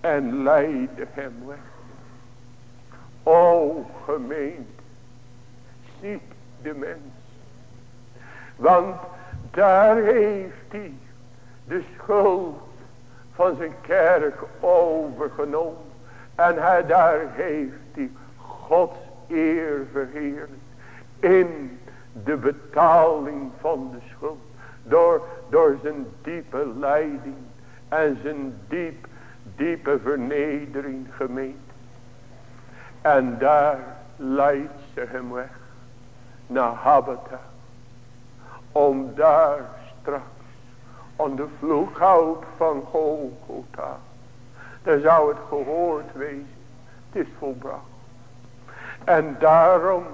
en leidde hem weg. O gemeente, ziet de mens. Want daar heeft hij de schuld van zijn kerk overgenomen. En hij, daar heeft hij Gods eer verheerlijk. In de betaling van de schuld. Door, door zijn diepe leiding. En zijn diep, diepe vernedering gemeend. En daar leidt ze hem weg. Naar Habata. Om daar straks aan de vloekhout van Golgotha. Daar zou het gehoord wezen. Het is volbracht. En daarom,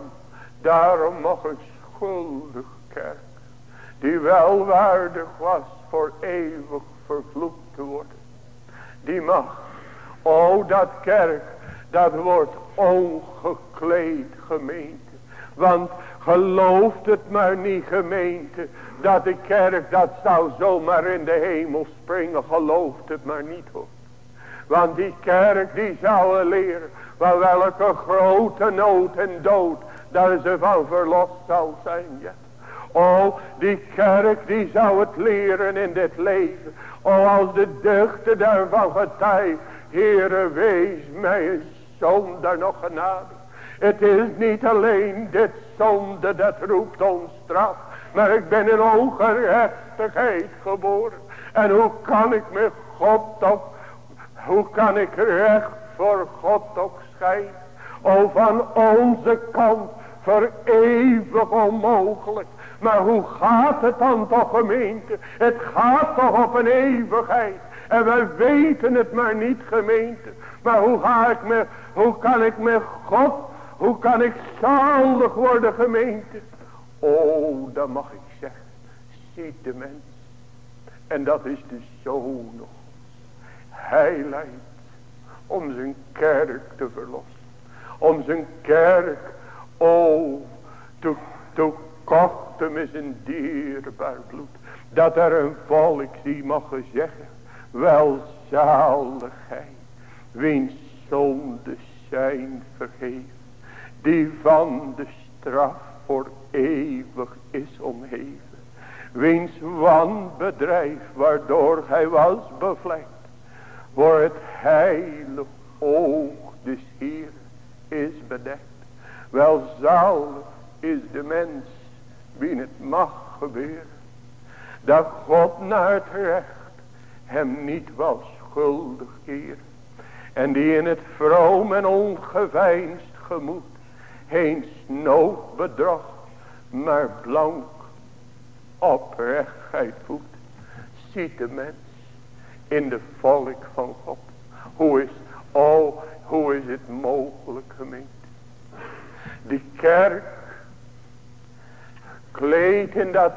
daarom mag een schuldig kerk. Die wel waardig was voor eeuwig vervloekt te worden. Die mag. O dat kerk. Dat wordt ongekleed gemeente. Want gelooft het maar niet gemeente dat de kerk dat zou zomaar in de hemel springen. Gelooft het maar niet hoor. Want die kerk die zou leren. Van welke grote nood en dood. Dat ze van verlost zou zijn. Ja. Oh die kerk die zou het leren in dit leven. Oh als de deugden daarvan getij. Heere wees mij zonder nog genade. Het is niet alleen dit zonde dat roept ons straf. Maar ik ben in ongerechtigheid geboren. En hoe kan ik met God toch, hoe kan ik recht voor God toch schijnen? O van onze kant voor eeuwig onmogelijk. Maar hoe gaat het dan toch gemeente? Het gaat toch op een eeuwigheid. En wij weten het maar niet gemeente. Maar hoe ga ik met, hoe kan ik met God, hoe kan ik zalig worden gemeente? Oh, dat mag ik zeggen. Ziet de mens. En dat is de zoon nog. Hij leidt om zijn kerk te verlossen. Om zijn kerk, oh, te, te met zijn dierbaar bloed. Dat er een volk die mag zeggen. Welzaligheid. Wiens zonde zijn vergeven. Die van de straf voor eeuwig is omheven. Wiens wanbedrijf waardoor hij was bevlekt. Voor het heilig oog des Heer is bedekt. Welzalig is de mens wie het mag gebeuren. Dat God naar het recht hem niet was schuldig keer. En die in het vroom en ongeveinsd gemoed geen snood bedrog, maar blank oprechtheid voedt. Ziet de mens in de volk van God. Hoe is, oh, hoe is het mogelijk gemeend? Die kerk kleedt in dat,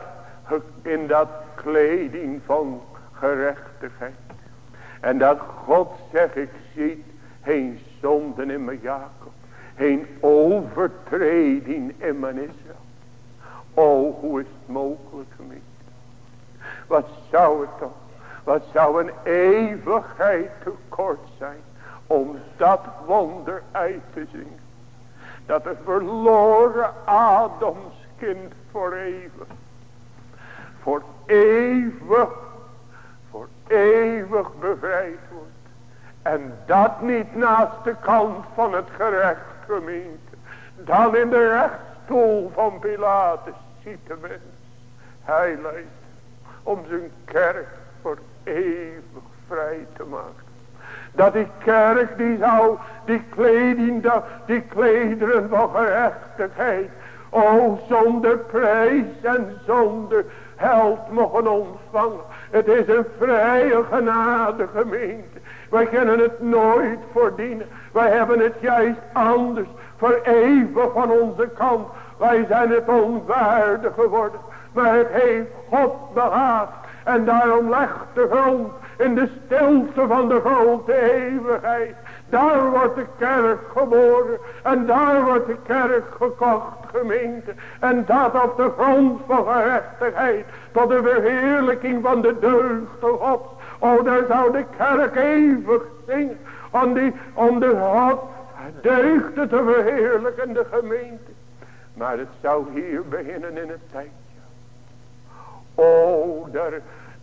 in dat kleding van gerechtigheid. En dat God zeg ik ziet geen zonden in mijn Jacob. Geen overtreding in mijn Israël. Oh, hoe is het mogelijk. Wat zou het toch. Wat zou een eeuwigheid tekort zijn. Om dat wonder uit te zingen. Dat de verloren Adams kind voor eeuwig. Voor eeuwig. Voor eeuwig bevrijd. En dat niet naast de kant van het gerecht gemeente. Dan in de rechtstoel van Pilatus ziet de mens. Hij leidt om zijn kerk voor eeuwig vrij te maken. Dat die kerk die zou, die kleding, die klederen van gerechtigheid. O zonder prijs en zonder held mogen ontvangen. Het is een vrije genade gemeente. Wij kunnen het nooit verdienen. Wij hebben het juist anders voor eeuwig van onze kant. Wij zijn het onwaardig geworden. Maar het heeft God behaagd. En daarom legt de grond in de stilte van de grote eeuwigheid. Daar wordt de kerk geboren. En daar wordt de kerk gekocht gemeente. En dat op de grond van gerechtigheid. Tot de verheerlijking van de deugde God. Oh, daar zou de kerk eeuwig zingen. Om, die, om de God deugde te verheerlijken de gemeente. Maar het zou hier beginnen in het tijdje. Oh, daar,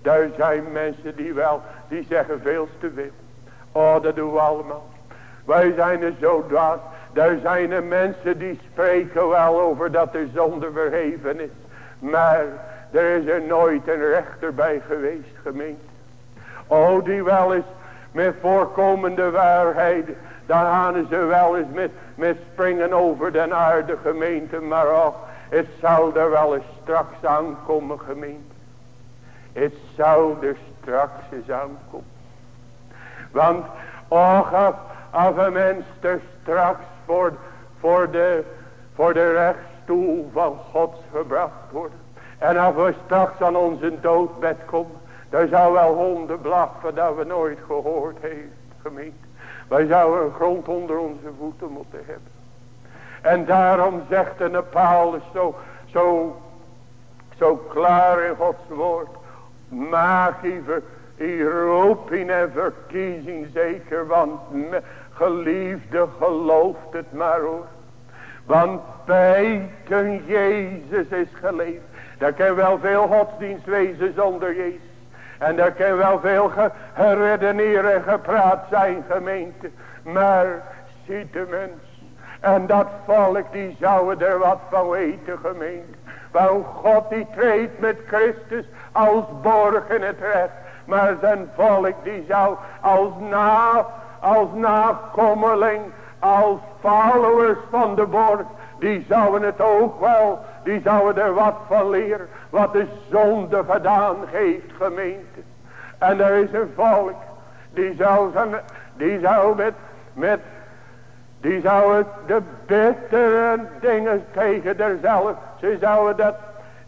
daar zijn mensen die wel, die zeggen veel te veel. Oh, dat doen we allemaal. Wij zijn er zo dwaas. Daar zijn er mensen die spreken wel over dat er zonde verheven is. Maar er is er nooit een rechter bij geweest, gemeente. Oh, die wel eens met voorkomende waarheid. Dan gaan ze wel eens met, met springen over de aarde gemeente. Maar och, het zal er wel eens straks aankomen gemeente. Het zou er straks eens aankomen. Want, och, als een mens er straks voor, voor, de, voor de rechtstoel van God gebracht wordt. En als we straks aan onze doodbed komen. Dan zou wel honden blaffen dat we nooit gehoord heeft, gemeente. Wij zouden een grond onder onze voeten moeten hebben. En daarom zegt de Paulus zo, zo, zo klaar in Gods woord. Maak even roeping en verkiezing zeker, want geliefde gelooft het maar hoor. Want buiten Jezus is geleefd. Daar kan wel veel godsdienst wezen zonder Jezus. En daar kan wel veel geredeneerd en gepraat zijn gemeente. Maar ziet de mens. En dat volk die zouden er wat van weten gemeente. Want God die treedt met Christus als borg in het recht. Maar zijn volk die zou als na, als nakomeling, als followers van de borg. Die zouden het ook wel, die zouden er wat van leren. Wat de zonde gedaan heeft gemeente. En er is een volk. Die zou, zijn, die zou met, met die zouden de bittere dingen tegen derzelf. Ze zouden dat.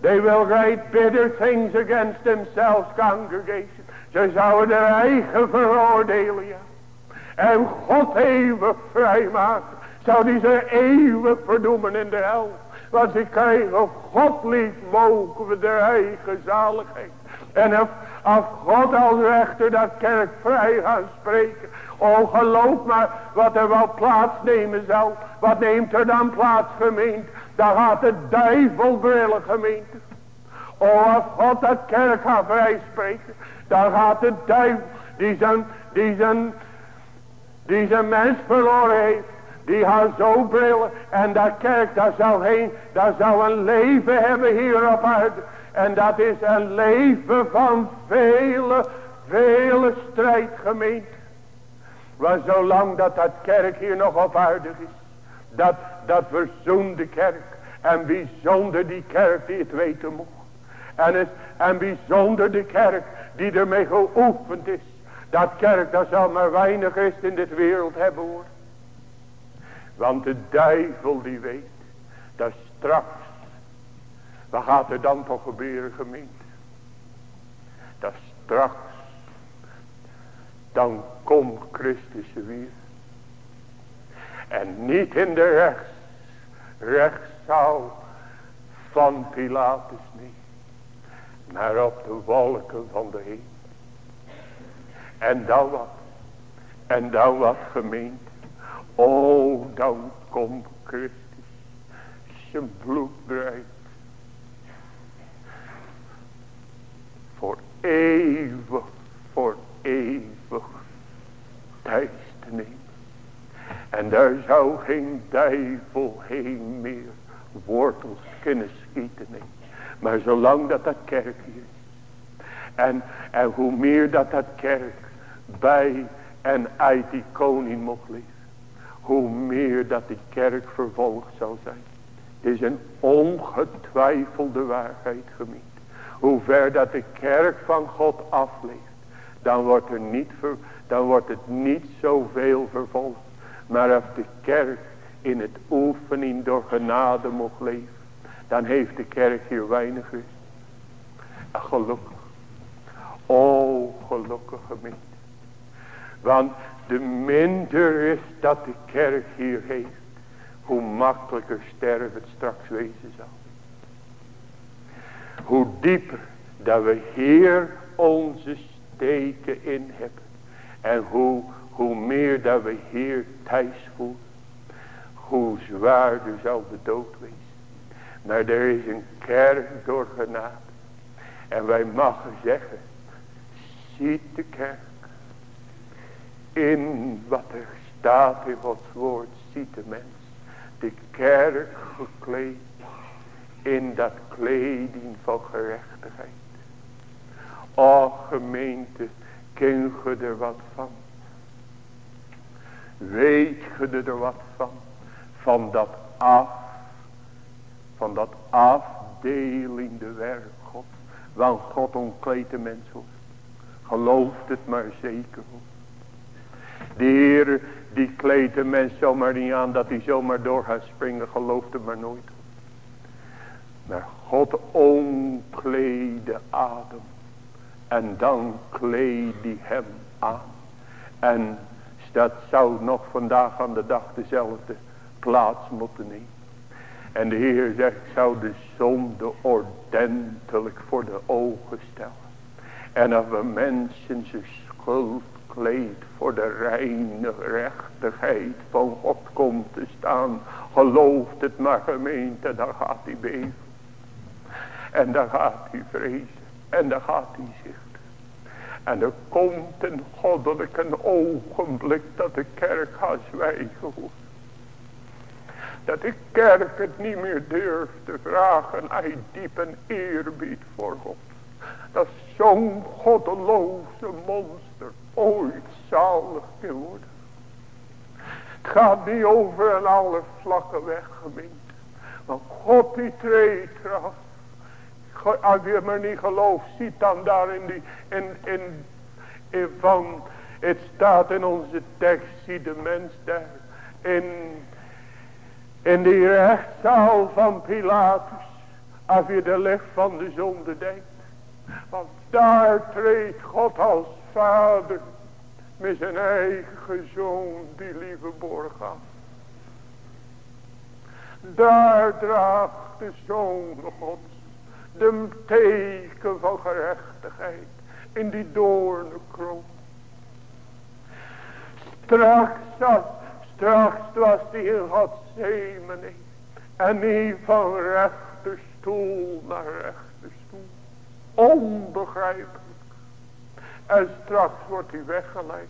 They will write bitter things against themselves congregation. Ze zouden er eigen veroordelen. En God eeuwig vrijmaken. Zou die ze eeuwig verdoemen in de hel. Want ze krijgen God lief mogen we de eigen zaligheid. En of God als rechter dat kerk vrij gaan spreken. Oh geloof maar wat er wel plaatsnemen zal. Wat neemt er dan plaats gemeend? Dan gaat de duivel brillen gemeente. Oh als God dat kerk gaat vrij spreken. Dan gaat de duivel die zijn, die zijn, die zijn mens verloren heeft. Die gaat zo brillen. En dat kerk, dat zou heen, dat zou een leven hebben hier op aarde. En dat is een leven van vele, vele strijd gemeente. Maar zolang dat dat kerk hier nog op aarde is. Dat, dat verzoende kerk. En bijzonder die kerk die het weten mocht. En, het, en bijzonder de kerk die ermee geoefend is. Dat kerk dat zal maar weinig is in dit wereld hebben hoor. Want de duivel die weet. Dat straks. Wat gaat er dan toch gebeuren gemeente? Dat straks. Dan komt Christus weer. En niet in de rechts. Rechtszaal van Pilatus niet. Maar op de wolken van de hemel. En dan wat. En dan wat gemeend. O dan komt Christus. Zijn bloed breidt. Voor eeuwig. Voor eeuwig. Thuis te nemen. En daar zou geen duivel heen meer wortels kunnen schieten. Nee. Maar zolang dat dat kerk is. En, en hoe meer dat dat kerk bij en uit die koning mocht leven. Hoe meer dat die kerk vervolgd zou zijn. Het is een ongetwijfelde waarheid gemiet. Hoe ver dat de kerk van God afleeft. Dan wordt, er niet dan wordt het niet zoveel vervolgd. Maar als de kerk in het oefening door genade mocht leven. Dan heeft de kerk hier weinig rust. Gelukkig. O gelukkig gemeente. Want de minder is dat de kerk hier heeft. Hoe makkelijker sterven het straks wezen zal. Hoe dieper dat we hier onze steken in hebben. En hoe, hoe meer dat we hier thuis voelen. Hoe zwaarder zal de dood wezen. Maar er is een kerk door genade. En wij mogen zeggen. Ziet de kerk. In wat er staat in Gods woord. Ziet de mens. De kerk gekleed. In dat kleding van gerechtigheid. O gemeente. Ken je er wat van? Weet je er wat van? Van dat af. Van dat afdelende werk God. Want God ontkleedt de mens hoor. Gelooft het maar zeker hoor. De Heer die kleedt de mens zomaar niet aan dat hij zomaar door gaat springen. Gelooft het maar nooit. Maar God onkleedde Adam. En dan kleed hij hem aan. En dat zou nog vandaag aan de dag dezelfde plaats moeten nemen. En de Heer zegt, zou de zonde ordentelijk voor de ogen stellen. En als we mensen zijn schuld kleed voor de reine rechtigheid van God komt te staan. Gelooft het maar gemeente, dan gaat hij beven. En dan gaat hij vrezen. En dan gaat hij zich en er komt een goddelijk ogenblik dat de kerk gaat zwijgen. Dat de kerk het niet meer durft te vragen. Hij diep een eerbied voor God. Dat zo'n goddeloze monster ooit zalig kan worden. Het gaat niet over een alle vlakken weg gemeente. Want God die eraf. Als je maar niet gelooft, ziet dan daar in die, in, in, in van, het staat in onze tekst, zie de mens daar, in, in die rechtszaal van Pilatus, als je de licht van de zonde denkt. Want daar treedt God als vader met zijn eigen zoon die lieve borg af. Daar draagt de zoon God de teken van gerechtigheid in die doornenkroon. Straks, straks was die in Gethsemane en die van rechterstoel naar rechterstoel. Onbegrijpelijk. En straks wordt hij weggeleid.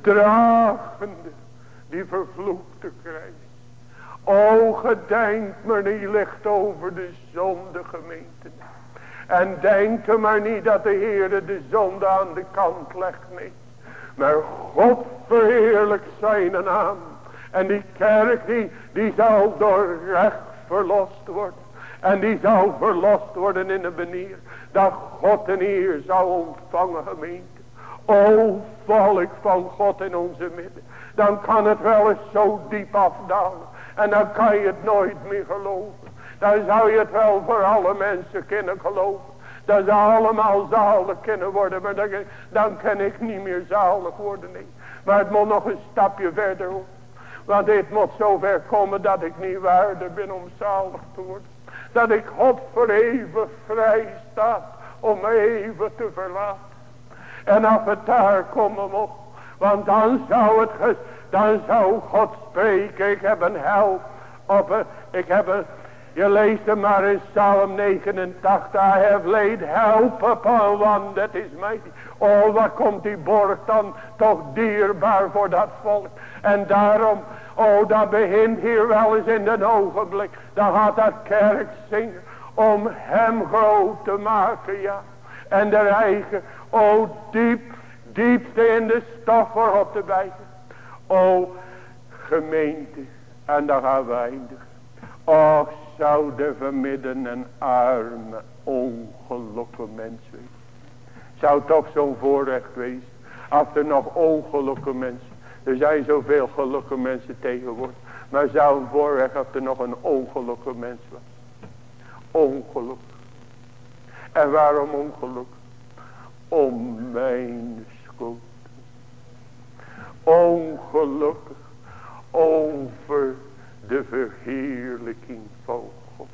Dragende die vervloekte krijgt. O gedenk maar niet licht over de zonde gemeente. En denk maar niet dat de Heer de zonde aan de kant legt. Nee. Maar God verheerlijk zijn naam. En die kerk die, die zal door recht verlost worden. En die zal verlost worden in de manier dat God een eer zal ontvangen gemeente. O volk van God in onze midden. Dan kan het wel eens zo diep afdalen. En dan kan je het nooit meer geloven. Dan zou je het wel voor alle mensen kunnen geloven. Dat ze allemaal zalig kunnen worden. Maar dan, kan ik niet meer zalig worden. Maar het moet nog een stapje verder. Want dit moet zover komen dat ik niet waardig ben om zalig te worden. Dat ik God voor eeuwig vrij sta om even te verlaten. En als het daar komen mocht. Want dan zou het, dan zou God spreken. Ik heb een hel op, ik heb een, je leest hem maar in Psalm 89. I have laid help upon one that is mighty. Oh, wat komt die borg dan toch dierbaar voor dat volk. En daarom, oh, dat begint hier wel eens in een ogenblik. Dan gaat dat kerk zingen om hem groot te maken, ja. En de eigen, oh, diep, diepste in de stof op te bijten. Oh, gemeente, en dan gaan we eindigen. Och, zou de vermidden een arme, ongelukkige mens. Zou toch zo'n voorrecht wezen. Als er nog ongelukkige mensen. Er zijn zoveel gelukkige mensen tegenwoordig. Maar zou een voorrecht als er nog een ongelukkige mens was. Ongelukkig. En waarom ongelukkig? Om mijn schuld. Ongelukkig. Over de verheerlijking van God.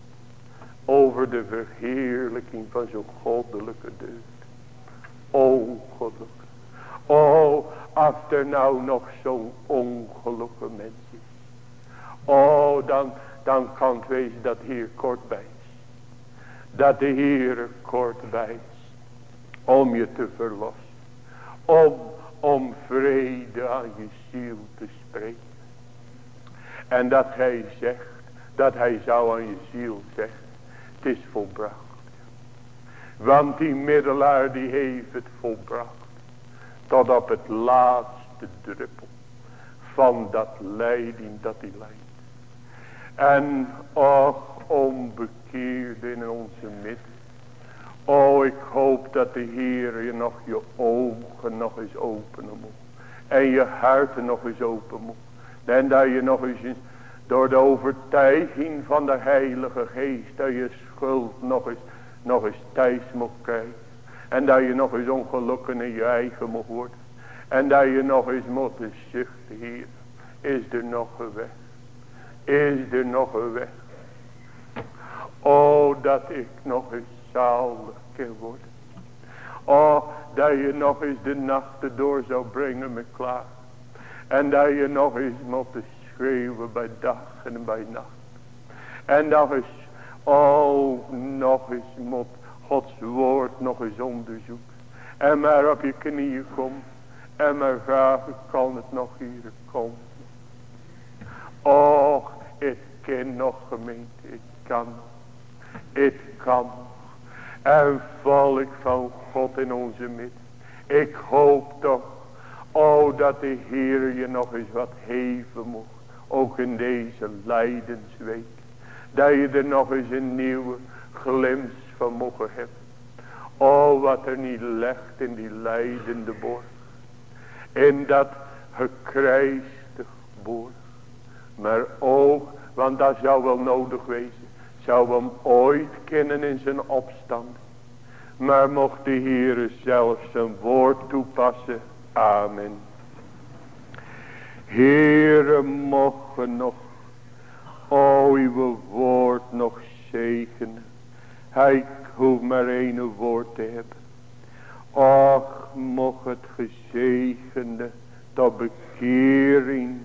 Over de verheerlijking van zo'n goddelijke deugd. Ongelukkig. Oh, als er nou nog zo'n ongelukkige mens is. Oh, dan, dan kan het wezen dat hier kort bij is. Dat de Heer kort bij is. Om je te verlossen. Om, om vrede aan je ziel te spreken. En dat hij zegt, dat hij zou aan je ziel zeggen, het is volbracht. Want die middelaar die heeft het volbracht. Tot op het laatste druppel van dat leiding dat hij leidt. En och, onbekeerd in onze midden. Oh, ik hoop dat de Heer je nog je ogen nog eens openen moet. En je hart nog eens open moet. En dat je nog eens door de overtuiging van de heilige geest. Dat je schuld nog eens, nog eens thuis moet krijgen. En dat je nog eens ongelukkig in je eigen moet worden. En dat je nog eens moet zuchten hier. Is er nog een weg? Is er nog een weg? Oh dat ik nog eens zalig kan worden. Oh dat je nog eens de nachten door zou brengen met klaar. En dat je nog eens moet schreeuwen bij dag en bij nacht. En nog eens, oh, nog eens moet Gods woord nog eens onderzoeken. En maar op je knieën komt. En maar vragen, kan het nog hier komen? Och, het kan nog gemeente, het kan. Het kan. En volk van God in onze midden. Ik hoop toch Oh, dat de Heer je nog eens wat geven mocht. Ook in deze lijdensweek. Dat je er nog eens een nieuwe glimp van mogen hebben. Oh, wat er niet legt in die lijdende borg. In dat gekrijstig borg. Maar ook, want dat zou wel nodig wezen. Zou hem ooit kennen in zijn opstand. Maar mocht de Heer zelf zijn woord toepassen Amen. Heere, mogen nog, o uw woord nog zegenen. Hij hoeft maar één woord te hebben. Och, mocht het gezegende tot bekering.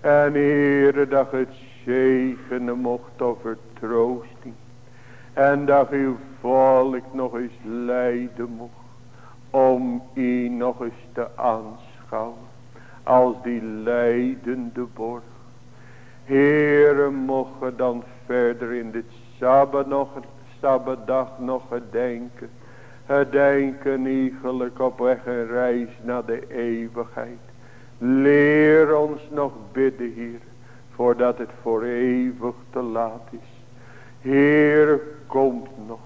En Heere, dat het zegenen mocht tot vertroosting. En dat uw volk nog eens leiden mocht om u nog eens te aanschouwen als die leidende borg. Heere, mogen dan verder in dit Sabbat nog, Sabbatdag nog gedenken. Gedenken eigenlijk op weg en reis naar de eeuwigheid. Leer ons nog bidden, Heer, voordat het voor eeuwig te laat is. Heer, komt nog.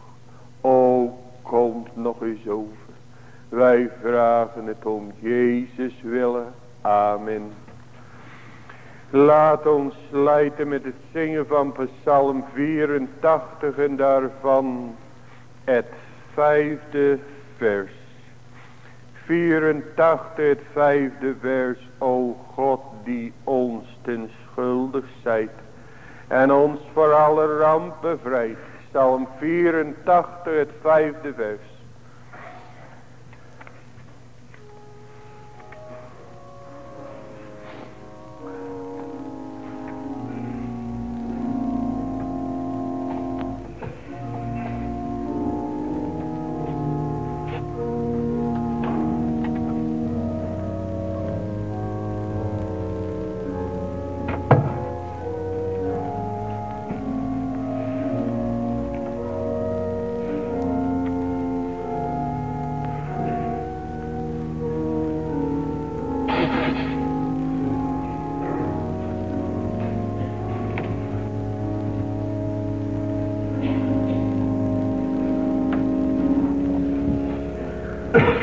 O, komt nog eens over. Wij vragen het om Jezus willen. Amen. Laat ons leiden met het zingen van Psalm 84 en daarvan het vijfde vers. 84 het vijfde vers. O God die ons ten schuldig zijt. En ons voor alle ramp bevrijdt. Psalm 84 het vijfde vers.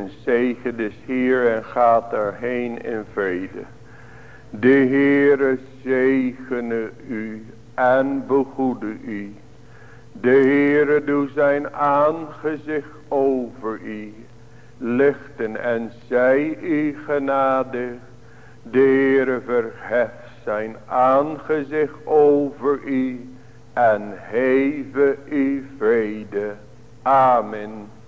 ten zegen des Heer en gaat daarheen in vrede. De Heere zegene u en begoede u. De Heere doe zijn aangezicht over u. Lichten en zij u genadig. De Heere verheft zijn aangezicht over u en heve u vrede. Amen.